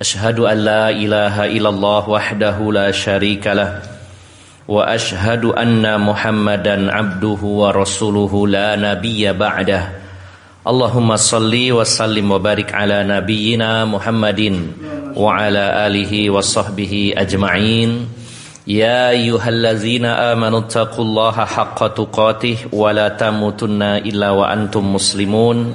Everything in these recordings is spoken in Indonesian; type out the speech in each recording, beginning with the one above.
أشهد أن لا إله إلا الله وحده لا شريك له وأشهد أن محمدا عبده ورسوله لا نبي بعده اللهم صل وسلم وبارك على نبينا محمد وعلى آله وصحبه أجمعين يا أيها الذين آمنوا اتقوا الله حق تقاته ولا تموتن إلا وأنتم مسلمون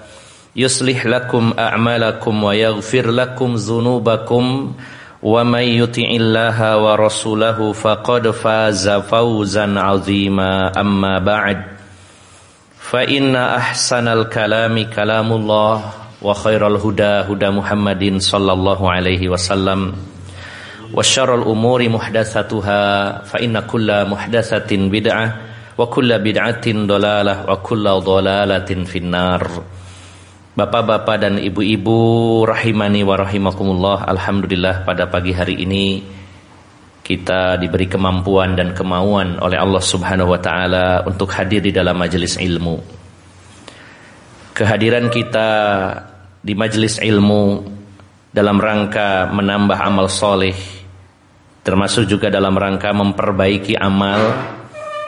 يصلح لكم أعمالكم ويغفر لكم ذنوبكم ومن يطع الله ورسوله فقد فاز فوزا عظيما أما بعد فإن أحسن الكلام كلام الله وخير الهدى هدى محمد صلى الله عليه وسلم وشر الأمور محدثاتها فإن كل محدثة بدعة وكل بدعة ضلالة وكل ضلالة في النار Bapak-bapak dan ibu-ibu rahimani wa rahimakumullah Alhamdulillah pada pagi hari ini Kita diberi kemampuan dan kemauan oleh Allah subhanahu wa ta'ala Untuk hadir di dalam majelis ilmu. Kehadiran kita di majelis ilmu Dalam rangka menambah amal soleh Termasuk juga dalam rangka memperbaiki amal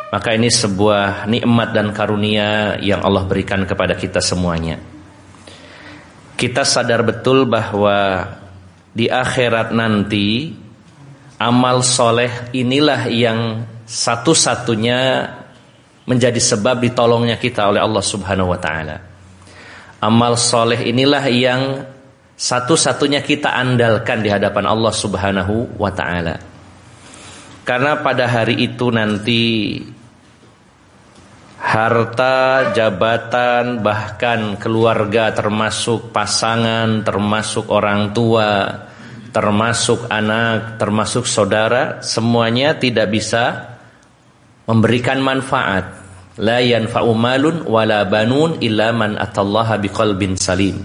Maka ini sebuah nikmat dan karunia yang Allah berikan kepada kita semuanya kita sadar betul bahwa di akhirat nanti amal soleh inilah yang satu-satunya menjadi sebab ditolongnya kita oleh Allah Subhanahu wa taala. Amal soleh inilah yang satu-satunya kita andalkan di hadapan Allah Subhanahu wa taala. Karena pada hari itu nanti harta, jabatan, bahkan keluarga termasuk pasangan, termasuk orang tua, termasuk anak, termasuk saudara, semuanya tidak bisa memberikan manfaat. La yanfa'u malun wala banun illa man atallaha biqalbin salim.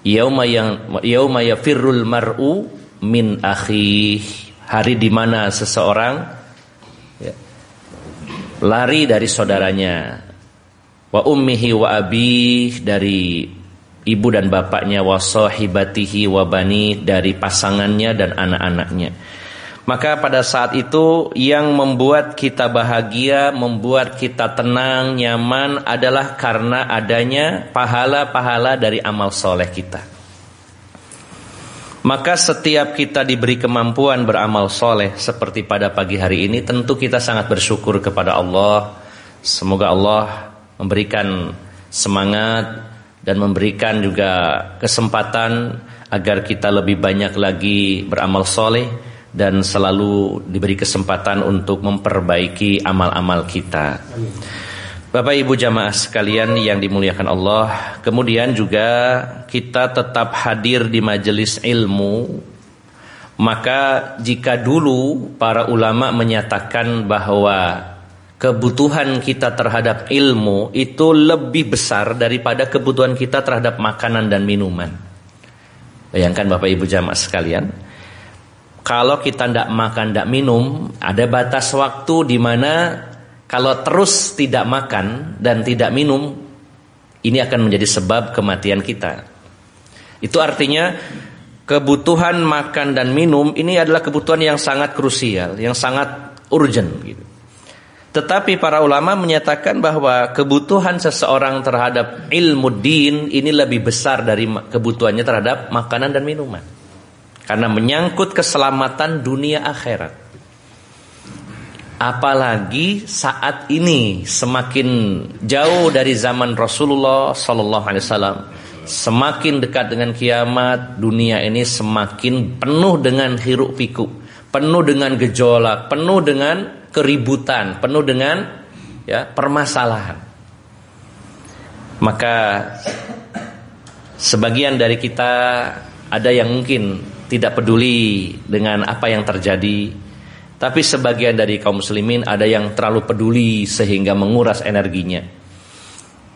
Yauma yang yauma yafirrul mar'u min akhi. Hari di mana seseorang lari dari saudaranya wa ummihi wa abih dari ibu dan bapaknya wa sahibatihi wa bani dari pasangannya dan anak-anaknya maka pada saat itu yang membuat kita bahagia, membuat kita tenang, nyaman adalah karena adanya pahala-pahala dari amal soleh kita. Maka setiap kita diberi kemampuan beramal soleh seperti pada pagi hari ini, tentu kita sangat bersyukur kepada Allah. Semoga Allah memberikan semangat dan memberikan juga kesempatan agar kita lebih banyak lagi beramal soleh dan selalu diberi kesempatan untuk memperbaiki amal-amal kita. Bapak Ibu jamaah sekalian yang dimuliakan Allah, kemudian juga kita tetap hadir di majelis ilmu. Maka jika dulu para ulama menyatakan bahwa kebutuhan kita terhadap ilmu itu lebih besar daripada kebutuhan kita terhadap makanan dan minuman. Bayangkan Bapak Ibu jamaah sekalian, kalau kita tidak makan, tidak minum, ada batas waktu di mana kalau terus tidak makan dan tidak minum, ini akan menjadi sebab kematian kita. Itu artinya kebutuhan makan dan minum ini adalah kebutuhan yang sangat krusial, yang sangat urgent. Gitu. Tetapi para ulama menyatakan bahwa kebutuhan seseorang terhadap ilmu din ini lebih besar dari kebutuhannya terhadap makanan dan minuman. Karena menyangkut keselamatan dunia akhirat. Apalagi saat ini semakin jauh dari zaman Rasulullah Sallallahu Alaihi Wasallam, semakin dekat dengan kiamat, dunia ini semakin penuh dengan hiruk pikuk, penuh dengan gejolak, penuh dengan keributan, penuh dengan ya permasalahan. Maka sebagian dari kita ada yang mungkin tidak peduli dengan apa yang terjadi tapi sebagian dari kaum muslimin ada yang terlalu peduli sehingga menguras energinya.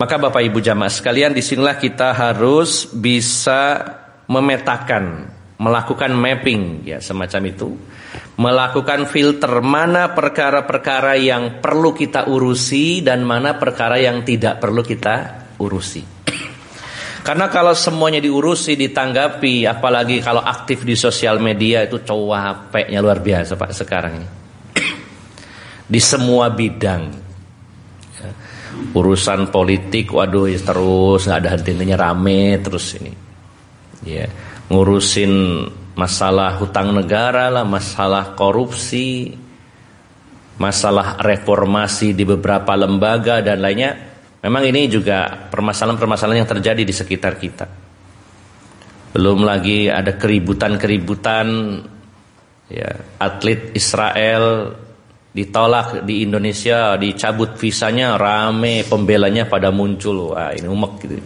Maka Bapak Ibu jamaah sekalian di sinilah kita harus bisa memetakan, melakukan mapping ya semacam itu. Melakukan filter mana perkara-perkara yang perlu kita urusi dan mana perkara yang tidak perlu kita urusi. Karena kalau semuanya diurusi, ditanggapi, apalagi kalau aktif di sosial media itu capeknya luar biasa Pak sekarang ini. Di semua bidang. Urusan politik, waduh ya terus nggak ada henti-hentinya rame terus ini. Ya, ngurusin masalah hutang negara lah, masalah korupsi, masalah reformasi di beberapa lembaga dan lainnya Memang ini juga permasalahan-permasalahan yang terjadi di sekitar kita. Belum lagi ada keributan-keributan ya, atlet Israel ditolak di Indonesia, dicabut visanya, rame pembelanya pada muncul. Wah, ini umek gitu.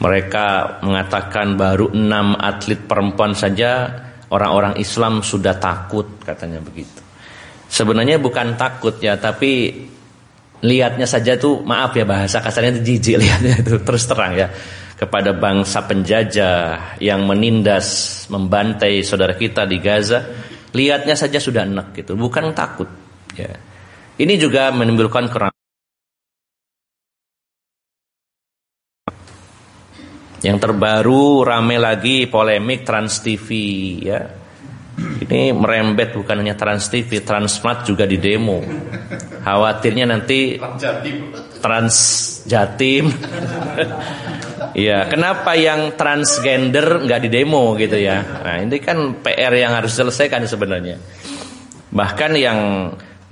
Mereka mengatakan baru enam atlet perempuan saja orang-orang Islam sudah takut katanya begitu. Sebenarnya bukan takut ya, tapi lihatnya saja tuh maaf ya bahasa kasarnya itu jijik lihatnya itu terus terang ya. Kepada bangsa penjajah yang menindas membantai saudara kita di Gaza lihatnya saja sudah enak gitu bukan takut ya. Ini juga menimbulkan kerang yang terbaru rame lagi polemik Trans TV ya ini merembet bukan hanya Trans TV, Transmart juga di demo. Khawatirnya nanti Trans Jatim. Iya, kenapa yang transgender nggak di demo gitu ya? Nah, ini kan PR yang harus diselesaikan sebenarnya. Bahkan yang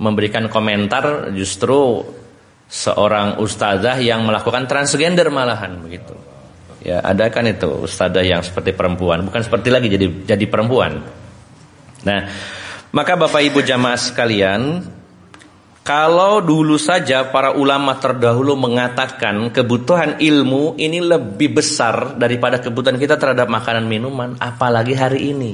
memberikan komentar justru seorang ustazah yang melakukan transgender malahan begitu. Ya, ada kan itu ustazah yang seperti perempuan, bukan seperti lagi jadi jadi perempuan. Nah, maka Bapak Ibu jamaah sekalian, kalau dulu saja para ulama terdahulu mengatakan kebutuhan ilmu ini lebih besar daripada kebutuhan kita terhadap makanan minuman, apalagi hari ini.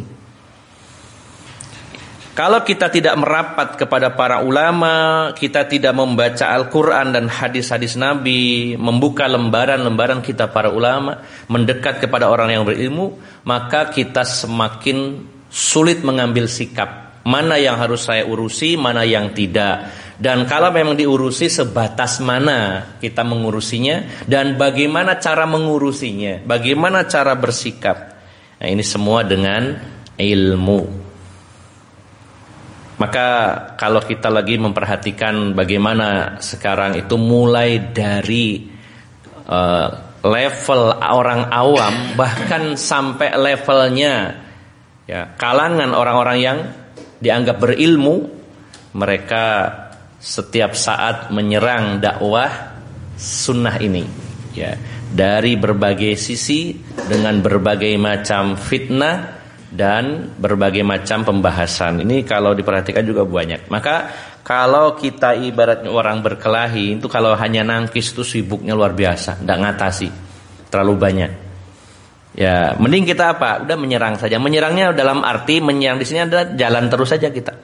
Kalau kita tidak merapat kepada para ulama, kita tidak membaca Al-Quran dan hadis-hadis Nabi, membuka lembaran-lembaran kita para ulama, mendekat kepada orang yang berilmu, maka kita semakin sulit mengambil sikap mana yang harus saya urusi, mana yang tidak. Dan kalau memang diurusi sebatas mana kita mengurusinya dan bagaimana cara mengurusinya, bagaimana cara bersikap. Nah, ini semua dengan ilmu. Maka kalau kita lagi memperhatikan bagaimana sekarang itu mulai dari uh, level orang awam bahkan sampai levelnya ya kalangan orang-orang yang dianggap berilmu mereka setiap saat menyerang dakwah sunnah ini. Ya dari berbagai sisi dengan berbagai macam fitnah dan berbagai macam pembahasan. Ini kalau diperhatikan juga banyak. Maka kalau kita ibaratnya orang berkelahi itu kalau hanya nangkis itu sibuknya luar biasa. Tidak ngatasi. Terlalu banyak Ya, mending kita apa? Udah menyerang saja. Menyerangnya dalam arti menyerang di sini adalah jalan terus saja kita.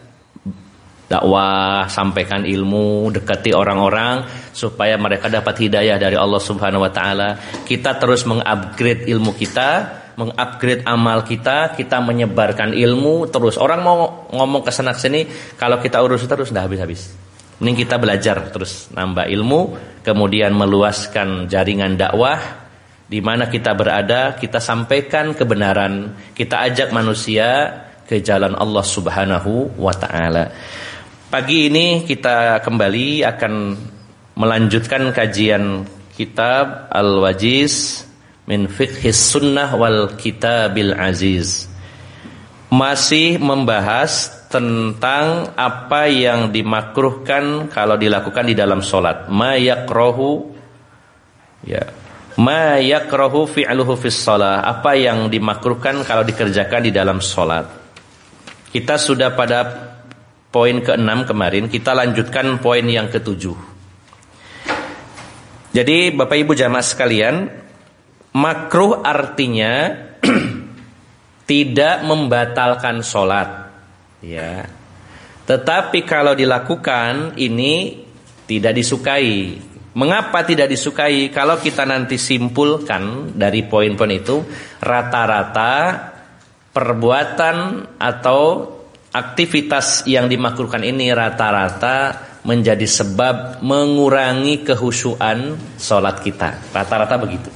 Dakwah, sampaikan ilmu, dekati orang-orang supaya mereka dapat hidayah dari Allah Subhanahu wa taala. Kita terus mengupgrade ilmu kita, mengupgrade amal kita, kita menyebarkan ilmu terus. Orang mau ngomong ke sana sini, kalau kita urus terus udah habis-habis. Mending kita belajar terus nambah ilmu, kemudian meluaskan jaringan dakwah, di mana kita berada, kita sampaikan kebenaran, kita ajak manusia ke jalan Allah Subhanahu wa taala. Pagi ini kita kembali akan melanjutkan kajian kitab Al-Wajiz min Fiqhis Sunnah wal Kitabil Aziz. Masih membahas tentang apa yang dimakruhkan kalau dilakukan di dalam solat. Ma yakrohu ya. Ma yakrohu fi'luhu fis salah. Apa yang dimakruhkan kalau dikerjakan di dalam solat. Kita sudah pada poin ke-6 kemarin, kita lanjutkan poin yang ke-7. Jadi Bapak Ibu jamaah sekalian, makruh artinya tidak membatalkan sholat ya tetapi kalau dilakukan ini tidak disukai mengapa tidak disukai? Kalau kita nanti simpulkan dari poin-poin itu rata-rata perbuatan atau aktivitas yang dimakruhkan ini rata-rata menjadi sebab mengurangi kehusuan sholat kita. Rata-rata begitu.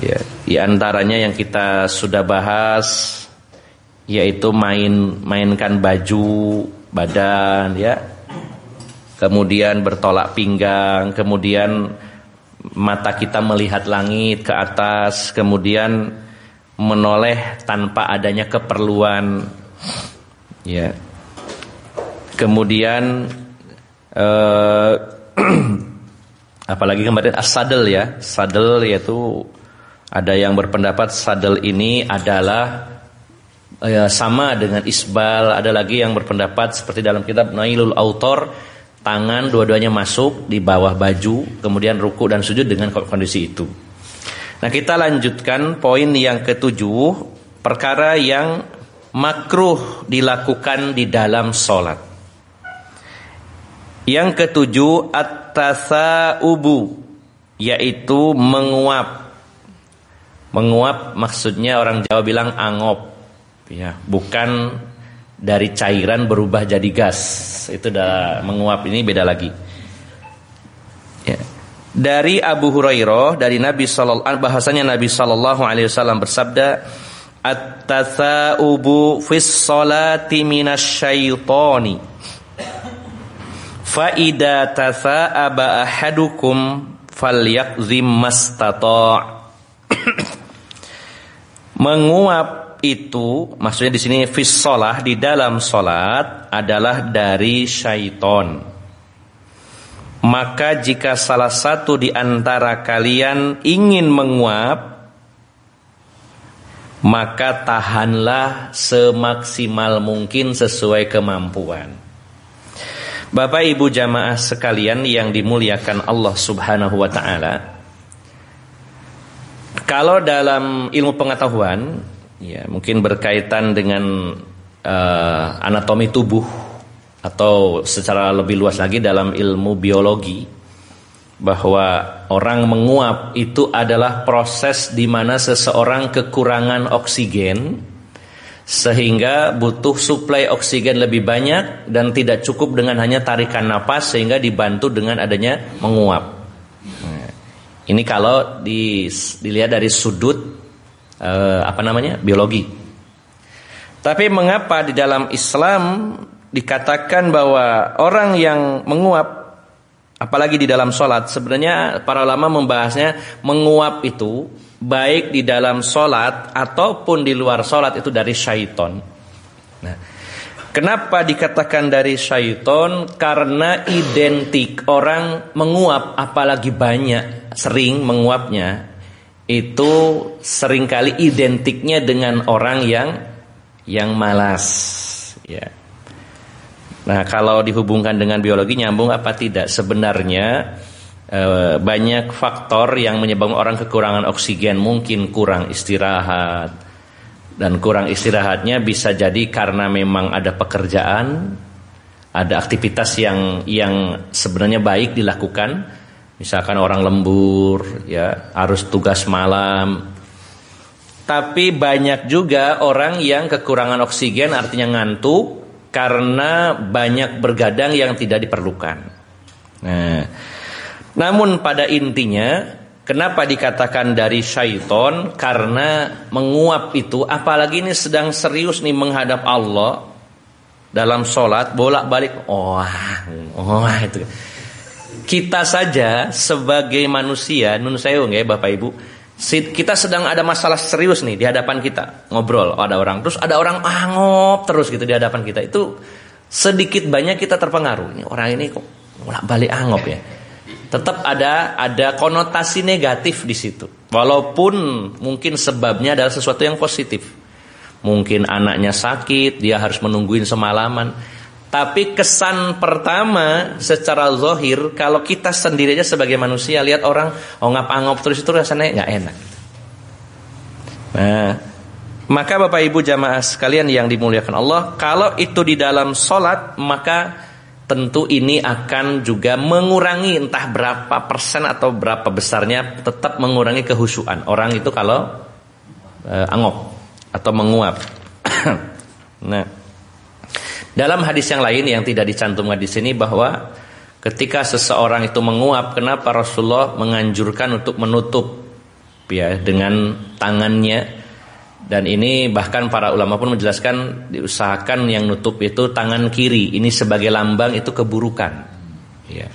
Ya, di antaranya yang kita sudah bahas yaitu main mainkan baju badan ya. Kemudian bertolak pinggang, kemudian mata kita melihat langit ke atas, kemudian menoleh tanpa adanya keperluan. Ya. Kemudian eh, apalagi kemarin as-sadel ya. Sadel yaitu ada yang berpendapat sadel ini adalah ya, sama dengan isbal. Ada lagi yang berpendapat seperti dalam kitab Nailul Autor, tangan dua-duanya masuk di bawah baju, kemudian ruku dan sujud dengan kondisi itu. Nah kita lanjutkan poin yang ketujuh, perkara yang makruh dilakukan di dalam sholat. Yang ketujuh, at-tasa ubu, yaitu menguap Menguap maksudnya orang Jawa bilang angop. Ya, bukan dari cairan berubah jadi gas. Itu dah menguap ini beda lagi. Ya. Dari Abu Hurairah dari Nabi sallallahu bahasanya Nabi sallallahu alaihi wasallam bersabda At-tatha'ubu fis salati minasyaitani Fa idza tatha'aba ahadukum falyakzim mastata' Menguap itu maksudnya di sini fisolah di dalam solat adalah dari syaiton. Maka jika salah satu di antara kalian ingin menguap, maka tahanlah semaksimal mungkin sesuai kemampuan. Bapak Ibu jamaah sekalian yang dimuliakan Allah Subhanahu wa taala, kalau dalam ilmu pengetahuan, ya mungkin berkaitan dengan uh, anatomi tubuh atau secara lebih luas lagi dalam ilmu biologi, bahwa orang menguap itu adalah proses di mana seseorang kekurangan oksigen sehingga butuh suplai oksigen lebih banyak dan tidak cukup dengan hanya tarikan napas sehingga dibantu dengan adanya menguap. Ini kalau di, dilihat dari sudut eh, apa namanya biologi. Tapi mengapa di dalam Islam dikatakan bahwa orang yang menguap, apalagi di dalam sholat, sebenarnya para ulama membahasnya menguap itu baik di dalam sholat ataupun di luar sholat itu dari syaiton. Nah, Kenapa dikatakan dari syaiton? Karena identik orang menguap apalagi banyak, sering menguapnya itu sering kali identiknya dengan orang yang yang malas ya. Nah, kalau dihubungkan dengan biologi nyambung apa tidak? Sebenarnya e, banyak faktor yang menyebabkan orang kekurangan oksigen, mungkin kurang istirahat, dan kurang istirahatnya bisa jadi karena memang ada pekerjaan, ada aktivitas yang yang sebenarnya baik dilakukan, misalkan orang lembur, ya harus tugas malam. Tapi banyak juga orang yang kekurangan oksigen artinya ngantuk karena banyak bergadang yang tidak diperlukan. Nah, namun pada intinya Kenapa dikatakan dari syaiton? Karena menguap itu, apalagi ini sedang serius nih menghadap Allah dalam sholat, bolak-balik, oh, oh itu. Kita saja sebagai manusia, nun saya ya Bapak Ibu, kita sedang ada masalah serius nih di hadapan kita. Ngobrol oh, ada orang terus ada orang angop terus gitu di hadapan kita. Itu sedikit banyak kita terpengaruh. Ini orang ini kok balik angop ya. Tetap ada ada konotasi negatif di situ. Walaupun mungkin sebabnya adalah sesuatu yang positif. Mungkin anaknya sakit dia harus menungguin semalaman tapi kesan pertama secara zohir kalau kita sendirinya sebagai manusia lihat orang ongap-angop terus itu rasanya nggak enak. Nah, maka Bapak Ibu jamaah sekalian yang dimuliakan Allah, kalau itu di dalam solat maka tentu ini akan juga mengurangi entah berapa persen atau berapa besarnya tetap mengurangi kehusuan orang itu kalau eh, angop atau menguap. nah. Dalam hadis yang lain yang tidak dicantumkan di sini bahwa ketika seseorang itu menguap, kenapa Rasulullah menganjurkan untuk menutup ya dengan tangannya? Dan ini bahkan para ulama pun menjelaskan diusahakan yang nutup itu tangan kiri. Ini sebagai lambang itu keburukan. Ya.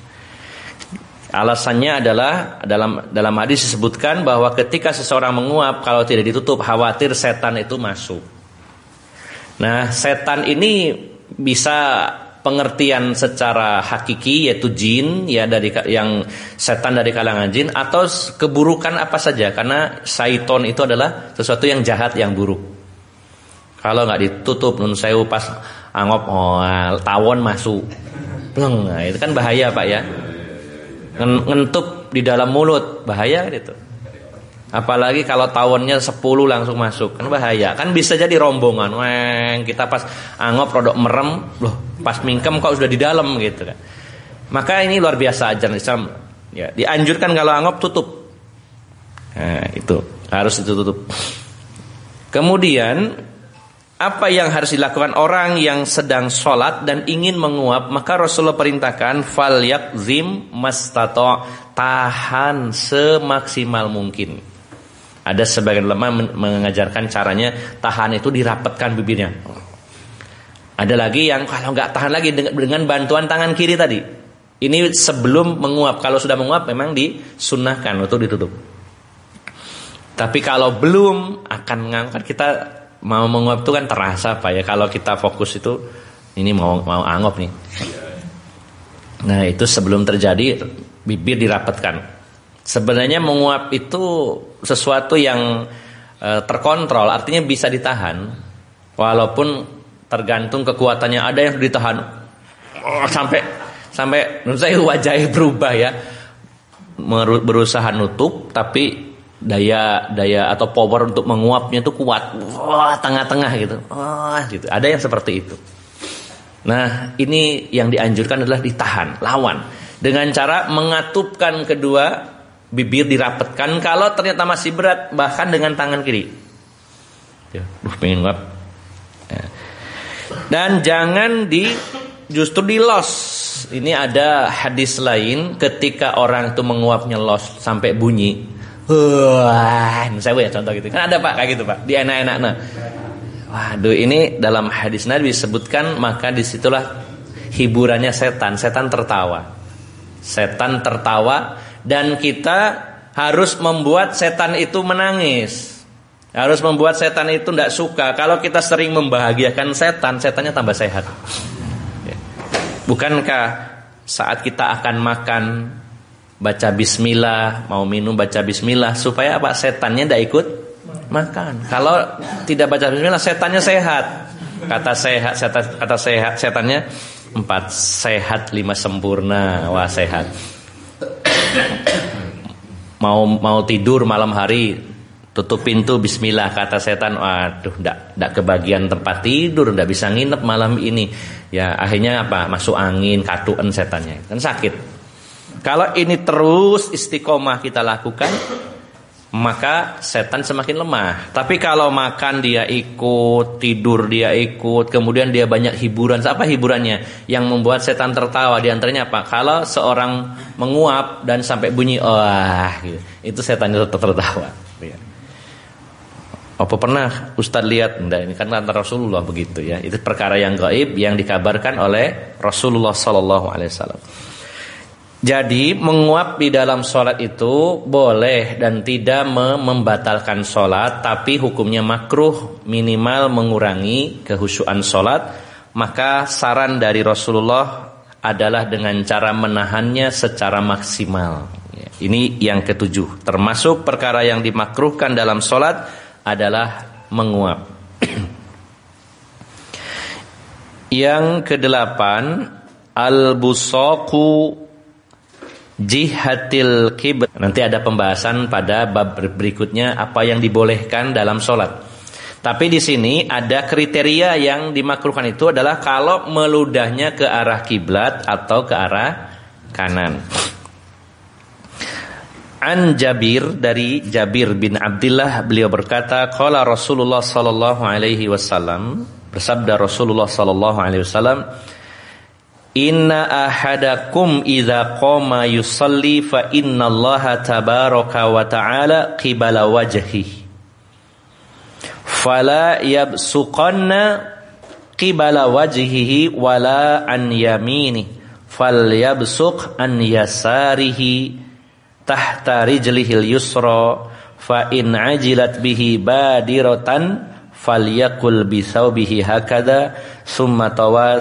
Alasannya adalah dalam dalam hadis disebutkan bahwa ketika seseorang menguap kalau tidak ditutup khawatir setan itu masuk. Nah setan ini bisa pengertian secara hakiki yaitu jin ya dari yang setan dari kalangan jin atau keburukan apa saja karena syaiton itu adalah sesuatu yang jahat yang buruk. Kalau nggak ditutup nun sewu pas angop oh, tawon masuk. Pleng, nah, itu kan bahaya Pak ya. Ngentup di dalam mulut bahaya gitu. Apalagi kalau tawonnya 10 langsung masuk kan bahaya. Kan bisa jadi rombongan. Weng, kita pas angop produk merem, loh, pas mingkem kok sudah di dalam gitu kan. Maka ini luar biasa ajaran Islam. Ya, dianjurkan kalau angop tutup. Nah, itu harus ditutup. Kemudian apa yang harus dilakukan orang yang sedang sholat dan ingin menguap maka Rasulullah perintahkan fal yakzim mastato tahan semaksimal mungkin ada sebagian ulama mengajarkan caranya tahan itu dirapatkan bibirnya. Ada lagi yang kalau nggak tahan lagi dengan bantuan tangan kiri tadi. Ini sebelum menguap. Kalau sudah menguap memang disunahkan untuk ditutup. Tapi kalau belum akan ngangkat kita mau menguap itu kan terasa pak ya. Kalau kita fokus itu ini mau mau angop nih. Nah itu sebelum terjadi bibir dirapatkan. Sebenarnya menguap itu sesuatu yang e, terkontrol, artinya bisa ditahan, walaupun tergantung kekuatannya. Ada yang ditahan oh, sampai sampai menurut saya wajahnya berubah ya, berusaha nutup, tapi daya daya atau power untuk menguapnya itu kuat, wah tengah-tengah gitu, wah gitu. Ada yang seperti itu. Nah ini yang dianjurkan adalah ditahan, lawan dengan cara mengatupkan kedua bibir dirapetkan kalau ternyata masih berat bahkan dengan tangan kiri. Ya, uh, pengen ya. dan jangan di justru di los. Ini ada hadis lain ketika orang itu menguapnya los sampai bunyi wah saya ya contoh gitu. Kan ada pak kayak gitu pak di enak-enak. Nah waduh ini dalam hadis Nabi disebutkan maka di situlah hiburannya setan. Setan tertawa. Setan tertawa dan kita harus membuat setan itu menangis. Harus membuat setan itu tidak suka. Kalau kita sering membahagiakan setan, setannya tambah sehat. Ya. Bukankah saat kita akan makan baca bismillah, mau minum baca bismillah supaya apa? Setannya tidak ikut makan. Kalau tidak baca bismillah, setannya sehat. Kata sehat, setan, kata sehat, setannya empat sehat lima sempurna. Wah sehat mau mau tidur malam hari tutup pintu bismillah kata setan. Waduh ndak ndak kebagian tempat tidur ndak bisa nginep malam ini. Ya akhirnya apa? Masuk angin katuen setannya. Kan sakit. Kalau ini terus istiqomah kita lakukan maka setan semakin lemah. Tapi kalau makan dia ikut, tidur dia ikut, kemudian dia banyak hiburan. Apa hiburannya? Yang membuat setan tertawa di antaranya apa? Kalau seorang menguap dan sampai bunyi wah gitu. Itu setan itu tertawa. Ya. Apa pernah Ustadz lihat? Nah, ini kan antara Rasulullah begitu ya. Itu perkara yang gaib yang dikabarkan oleh Rasulullah Sallallahu Alaihi Wasallam. Jadi menguap di dalam sholat itu boleh dan tidak membatalkan sholat Tapi hukumnya makruh minimal mengurangi kehusuan sholat. Maka saran dari Rasulullah adalah dengan cara menahannya secara maksimal. Ini yang ketujuh. Termasuk perkara yang dimakruhkan dalam sholat adalah menguap. Yang kedelapan Al-busaku jihatil kibr. Nanti ada pembahasan pada bab berikutnya apa yang dibolehkan dalam sholat. Tapi di sini ada kriteria yang dimakruhkan itu adalah kalau meludahnya ke arah kiblat atau ke arah kanan. An Jabir dari Jabir bin Abdullah beliau berkata qala Rasulullah sallallahu alaihi wasallam bersabda Rasulullah sallallahu alaihi wasallam Inna ahadakum idza qama yusalli fa innallaha tabaraka wa ta'ala qibala wajhi. Fala yabsuqanna qibala wajhihi wala an yamini. Fal yabsuq an yasarihi tahta rijlihil yusra fa in ajilat bihi badiratan falyakul bisaubihi hakada summa tawa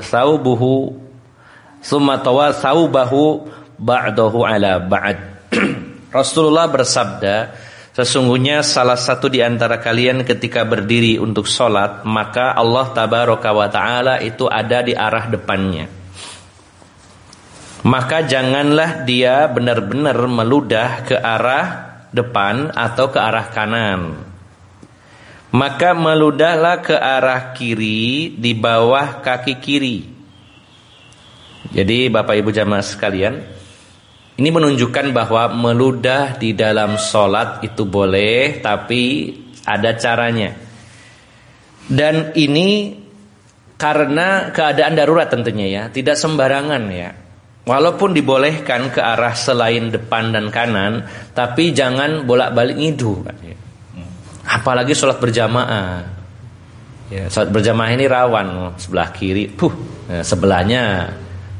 saubuhu summa tawa saubahu ba'dahu ala ba'd. Rasulullah bersabda sesungguhnya salah satu di antara kalian ketika berdiri untuk sholat maka Allah tabaraka wa taala itu ada di arah depannya. Maka janganlah dia benar-benar meludah ke arah depan atau ke arah kanan maka meludahlah ke arah kiri di bawah kaki kiri. Jadi Bapak Ibu jamaah sekalian, ini menunjukkan bahwa meludah di dalam sholat itu boleh, tapi ada caranya. Dan ini karena keadaan darurat tentunya ya, tidak sembarangan ya. Walaupun dibolehkan ke arah selain depan dan kanan, tapi jangan bolak-balik ngidu. Apalagi sholat berjamaah. Ya, sholat berjamaah ini rawan sebelah kiri, puh, ya, sebelahnya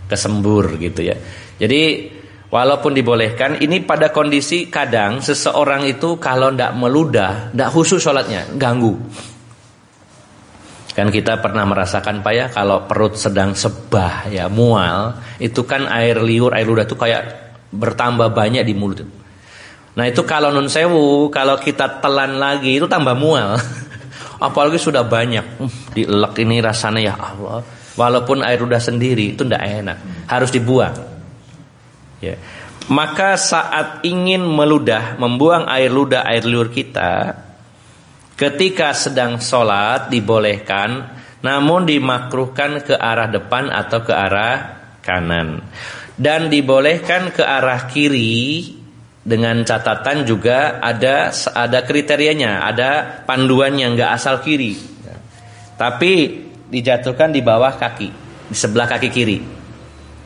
kesembur gitu ya. Jadi walaupun dibolehkan, ini pada kondisi kadang seseorang itu kalau tidak meludah, tidak khusus sholatnya, ganggu. Kan kita pernah merasakan pak ya kalau perut sedang sebah ya mual, itu kan air liur, air ludah itu kayak bertambah banyak di mulut. Nah itu kalau nun sewu, kalau kita telan lagi itu tambah mual. Apalagi sudah banyak. Uh, dielek ini rasanya ya Allah. Walaupun air udah sendiri itu tidak enak, harus dibuang. Ya. Maka saat ingin meludah, membuang air ludah, air liur kita, ketika sedang sholat dibolehkan, namun dimakruhkan ke arah depan atau ke arah kanan. Dan dibolehkan ke arah kiri dengan catatan juga ada ada kriterianya, ada panduan yang nggak asal kiri. Tapi dijatuhkan di bawah kaki, di sebelah kaki kiri.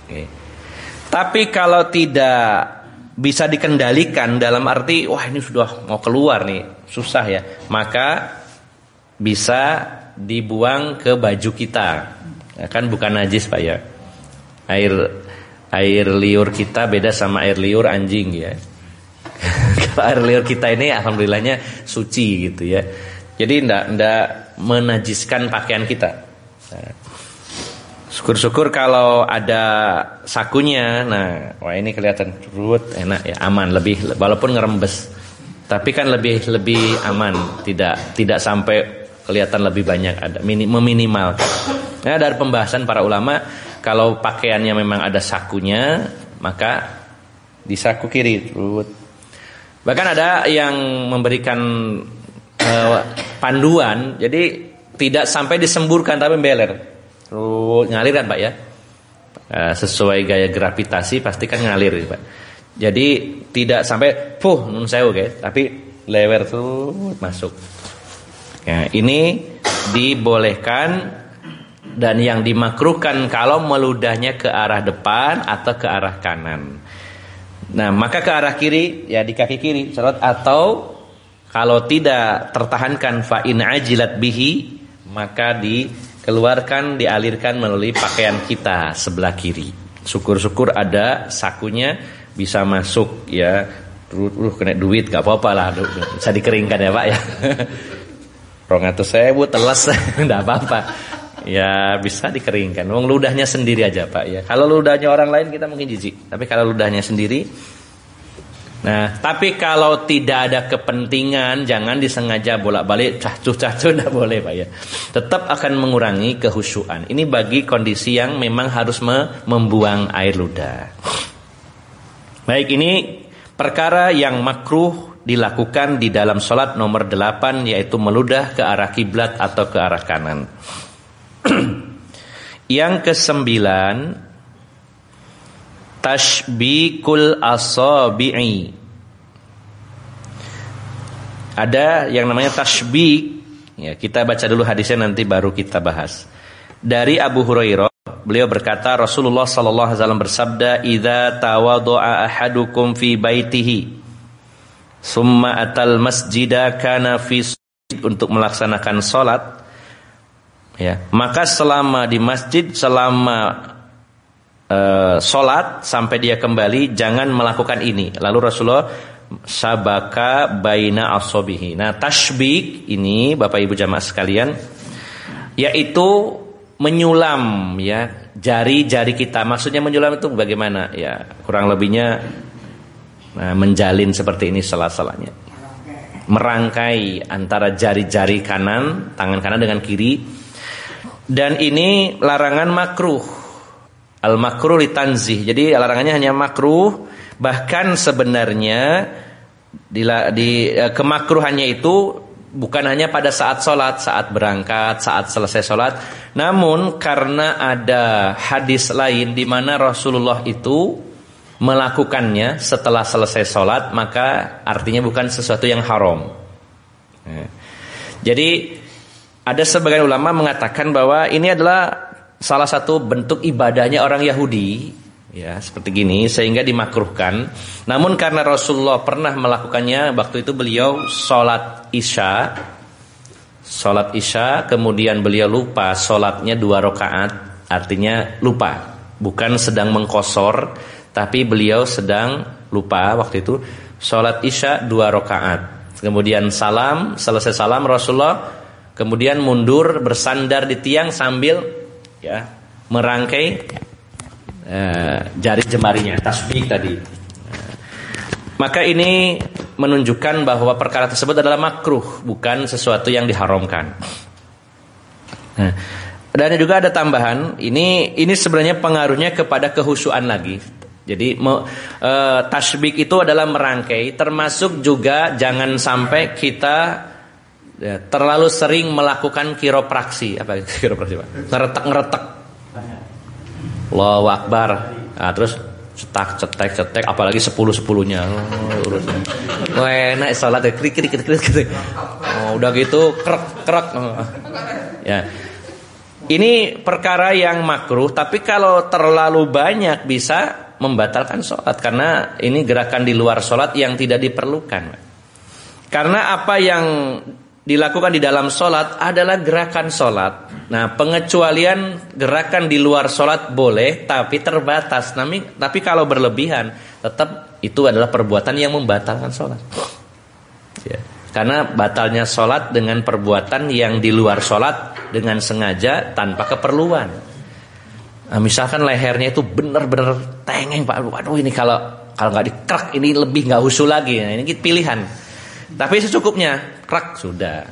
Oke. Tapi kalau tidak bisa dikendalikan dalam arti wah ini sudah mau keluar nih, susah ya. Maka bisa dibuang ke baju kita. Ya, kan bukan najis Pak ya. Air air liur kita beda sama air liur anjing ya. Air liur kita ini alhamdulillahnya suci gitu ya. Jadi ndak ndak menajiskan pakaian kita. Nah, syukur-syukur kalau ada sakunya. Nah, wah ini kelihatan ruwet, enak ya, aman lebih walaupun ngerembes. Tapi kan lebih lebih aman, tidak tidak sampai kelihatan lebih banyak ada meminimal. Nah, dari pembahasan para ulama kalau pakaiannya memang ada sakunya, maka di saku kiri ruwet Bahkan ada yang memberikan uh, panduan, jadi tidak sampai disemburkan tapi beler. Terus ngalir kan Pak ya? Uh, sesuai gaya gravitasi pasti kan ngalir Pak. Jadi tidak sampai puh nun sewu guys, tapi lewer tuh masuk. Ya, ini dibolehkan dan yang dimakruhkan kalau meludahnya ke arah depan atau ke arah kanan. Nah, maka ke arah kiri ya di kaki kiri salat atau kalau tidak tertahankan fa in ajilat bihi maka dikeluarkan dialirkan melalui pakaian kita sebelah kiri. Syukur-syukur ada sakunya bisa masuk ya. Terus kena duit gak apa-apa lah, bisa dikeringkan ya Pak ya. saya bu telas enggak apa-apa. Ya bisa dikeringkan. Wong ludahnya sendiri aja Pak ya. Kalau ludahnya orang lain kita mungkin jijik, tapi kalau ludahnya sendiri Nah, tapi kalau tidak ada kepentingan, jangan disengaja bolak-balik cacuh-cacuh tidak boleh, Pak ya. Tetap akan mengurangi kehusuan. Ini bagi kondisi yang memang harus membuang air ludah. Baik, ini perkara yang makruh dilakukan di dalam sholat nomor 8 yaitu meludah ke arah kiblat atau ke arah kanan. yang kesembilan tashbikul asabi'i. Ada yang namanya tashbik. Ya, kita baca dulu hadisnya nanti baru kita bahas. Dari Abu Hurairah, beliau berkata Rasulullah sallallahu alaihi wasallam bersabda, "Idza tawaddaa ahadukum fi baitihi Summa atal masjida kana fi untuk melaksanakan salat ya. Maka selama di masjid selama uh, salat sampai dia kembali jangan melakukan ini. Lalu Rasulullah sabaka baina asobihi. Nah tashbik ini Bapak Ibu jamaah sekalian yaitu menyulam ya jari-jari kita. Maksudnya menyulam itu bagaimana? Ya kurang lebihnya nah, menjalin seperti ini salah-salahnya merangkai antara jari-jari kanan tangan kanan dengan kiri dan ini larangan makruh al makruh litanzih jadi larangannya hanya makruh bahkan sebenarnya di, di eh, kemakruhannya itu bukan hanya pada saat sholat, saat berangkat, saat selesai sholat, namun karena ada hadis lain di mana Rasulullah itu melakukannya setelah selesai sholat maka artinya bukan sesuatu yang haram. Ya. Jadi ada sebagian ulama mengatakan bahwa ini adalah salah satu bentuk ibadahnya orang Yahudi ya seperti gini sehingga dimakruhkan. Namun karena Rasulullah pernah melakukannya waktu itu beliau sholat isya, sholat isya kemudian beliau lupa sholatnya dua rakaat artinya lupa bukan sedang mengkosor tapi beliau sedang lupa waktu itu sholat isya dua rakaat. Kemudian salam, selesai salam Rasulullah kemudian mundur bersandar di tiang sambil ya merangkai eh, jari jemarinya tasbih tadi. Maka ini menunjukkan bahwa perkara tersebut adalah makruh, bukan sesuatu yang diharamkan. Nah, dan juga ada tambahan, ini ini sebenarnya pengaruhnya kepada kehusuan lagi. Jadi me, e, tasbik itu adalah merangkai, termasuk juga jangan sampai kita ya, terlalu sering melakukan kiropraksi. Apa kiropraksi pak? Ngeretek ngeretek. Allahu Akbar. Nah, terus cetak cetek cetek apalagi sepuluh sepuluhnya oh, oh enak sholat ya krik krik krik krik oh, udah gitu krek krek ya ini perkara yang makruh tapi kalau terlalu banyak bisa membatalkan sholat karena ini gerakan di luar sholat yang tidak diperlukan. Karena apa yang dilakukan di dalam sholat adalah gerakan sholat. Nah pengecualian gerakan di luar sholat boleh tapi terbatas. Tapi, tapi kalau berlebihan tetap itu adalah perbuatan yang membatalkan sholat. Ya. Karena batalnya sholat dengan perbuatan yang di luar sholat dengan sengaja tanpa keperluan. Nah, misalkan lehernya itu benar-benar tengeng pak, waduh ini kalau kalau nggak dikrak ini lebih nggak usul lagi. Nah, ini pilihan. Tapi secukupnya, krak sudah.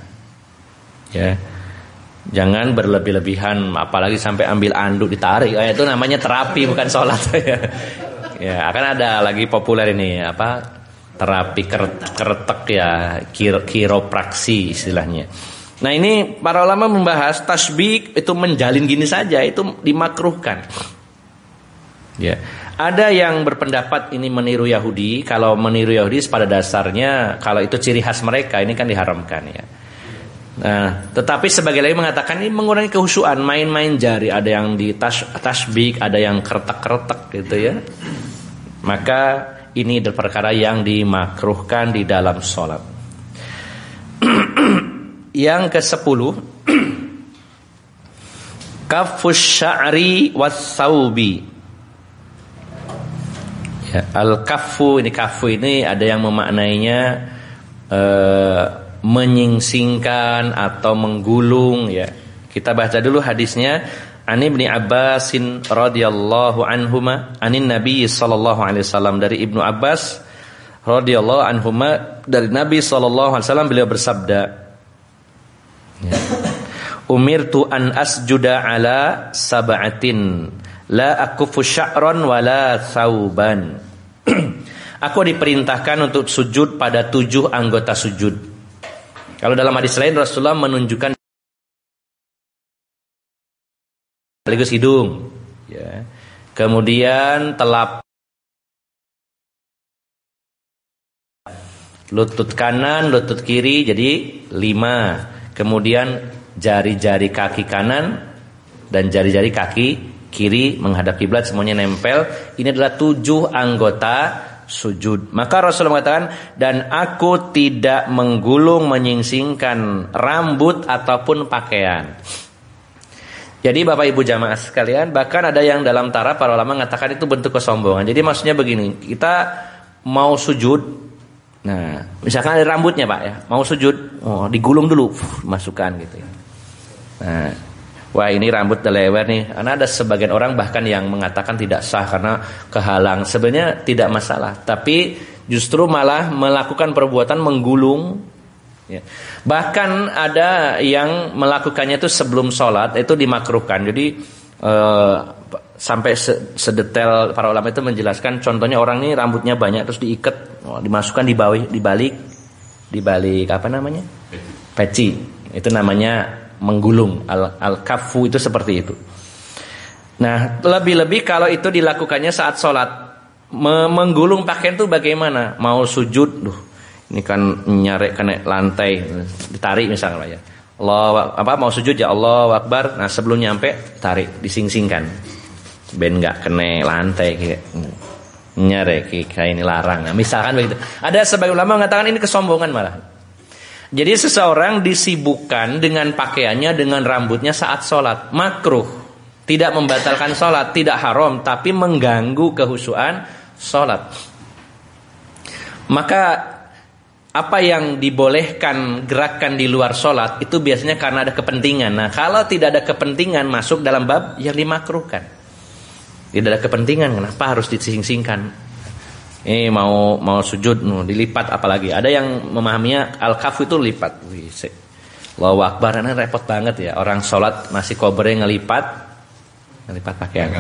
Ya. Jangan berlebih-lebihan, apalagi sampai ambil anduk ditarik. Oh, itu namanya terapi bukan sholat. ya, akan ada lagi populer ini apa terapi keretek ya, kiropraksi istilahnya. Nah ini para ulama membahas tasbih itu menjalin gini saja itu dimakruhkan. Ya. Ada yang berpendapat ini meniru Yahudi. Kalau meniru Yahudi pada dasarnya kalau itu ciri khas mereka ini kan diharamkan ya. Nah, tetapi sebagai lagi mengatakan ini mengurangi kehusuan, main-main jari, ada yang di tas tasbih, ada yang kertek-kertek gitu ya. Maka ini adalah perkara yang dimakruhkan di dalam sholat. Yang ke-10 Kafus sya'ri Ya, al-kafu ini kafu ini ada yang memaknainya uh, menyingsingkan atau menggulung ya. Kita baca dulu hadisnya An Ibnu Abbasin radhiyallahu anhuma anin Nabi sallallahu alaihi wasallam dari Ibnu Abbas radhiyallahu anhuma dari Nabi sallallahu alaihi wasallam beliau bersabda ya. Umirtu an asjuda ala sab'atin La akufu sya'ron wala thauban. Aku diperintahkan untuk sujud pada tujuh anggota sujud. Kalau dalam hadis lain Rasulullah menunjukkan sekaligus hidung, ya. Kemudian telap lutut kanan, lutut kiri jadi lima. Kemudian jari-jari kaki kanan dan jari-jari kaki kiri menghadap kiblat semuanya nempel. Ini adalah tujuh anggota sujud. Maka Rasulullah mengatakan dan aku tidak menggulung menyingsingkan rambut ataupun pakaian. Jadi Bapak Ibu jamaah sekalian, bahkan ada yang dalam tara para ulama mengatakan itu bentuk kesombongan. Jadi maksudnya begini, kita mau sujud Nah, misalkan ada rambutnya Pak ya, mau sujud, oh digulung dulu, masukkan gitu ya. Nah, wah ini rambut lewer nih. Karena ada sebagian orang bahkan yang mengatakan tidak sah karena kehalang. Sebenarnya tidak masalah, tapi justru malah melakukan perbuatan menggulung. Ya. Bahkan ada yang melakukannya itu sebelum sholat itu dimakruhkan. Jadi eh, sampai sedetail para ulama itu menjelaskan. Contohnya orang ini rambutnya banyak terus diikat, oh, dimasukkan di bawah, di balik, di balik apa namanya? Peci. Itu namanya menggulung al, al kafu itu seperti itu. Nah, lebih-lebih kalau itu dilakukannya saat sholat, Me menggulung pakaian itu bagaimana? Mau sujud, duh, ini kan nyarek kena lantai, ditarik misalnya ya. Allah apa mau sujud ya Allah Akbar. Nah sebelum nyampe tarik, disingsingkan, ben nggak kena lantai kayak nyarek kayak ini larang. Nah, misalkan begitu. Ada sebagian ulama mengatakan ini kesombongan malah. Jadi seseorang disibukkan dengan pakaiannya, dengan rambutnya saat sholat. Makruh. Tidak membatalkan sholat, tidak haram, tapi mengganggu kehusuan sholat. Maka apa yang dibolehkan gerakan di luar sholat itu biasanya karena ada kepentingan. Nah kalau tidak ada kepentingan masuk dalam bab yang dimakruhkan. Tidak ada kepentingan, kenapa harus dising-singkan? Ini mau mau sujud nu dilipat apalagi. Ada yang memahaminya al kafu itu lipat. Wih, Allahu Akbar repot banget ya. Orang sholat masih kobernya ngelipat. Ngelipat pakaian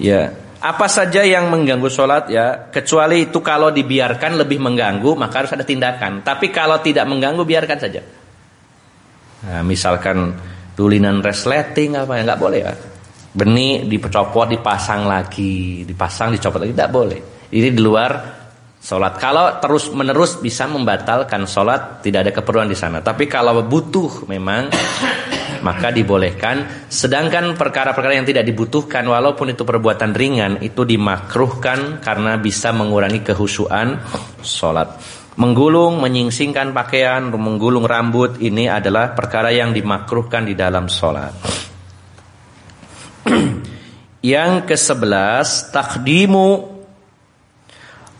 ya. Apa saja yang mengganggu sholat ya. Kecuali itu kalau dibiarkan lebih mengganggu maka harus ada tindakan. Tapi kalau tidak mengganggu biarkan saja. Nah, misalkan tulinan resleting apa ya nggak boleh ya. Benih dicopot dipasang lagi. Dipasang dicopot lagi tidak boleh ini di luar sholat. Kalau terus menerus bisa membatalkan sholat, tidak ada keperluan di sana. Tapi kalau butuh memang maka dibolehkan. Sedangkan perkara-perkara yang tidak dibutuhkan, walaupun itu perbuatan ringan, itu dimakruhkan karena bisa mengurangi kehusuan sholat. Menggulung, menyingsingkan pakaian, menggulung rambut, ini adalah perkara yang dimakruhkan di dalam sholat. yang ke sebelas, takdimu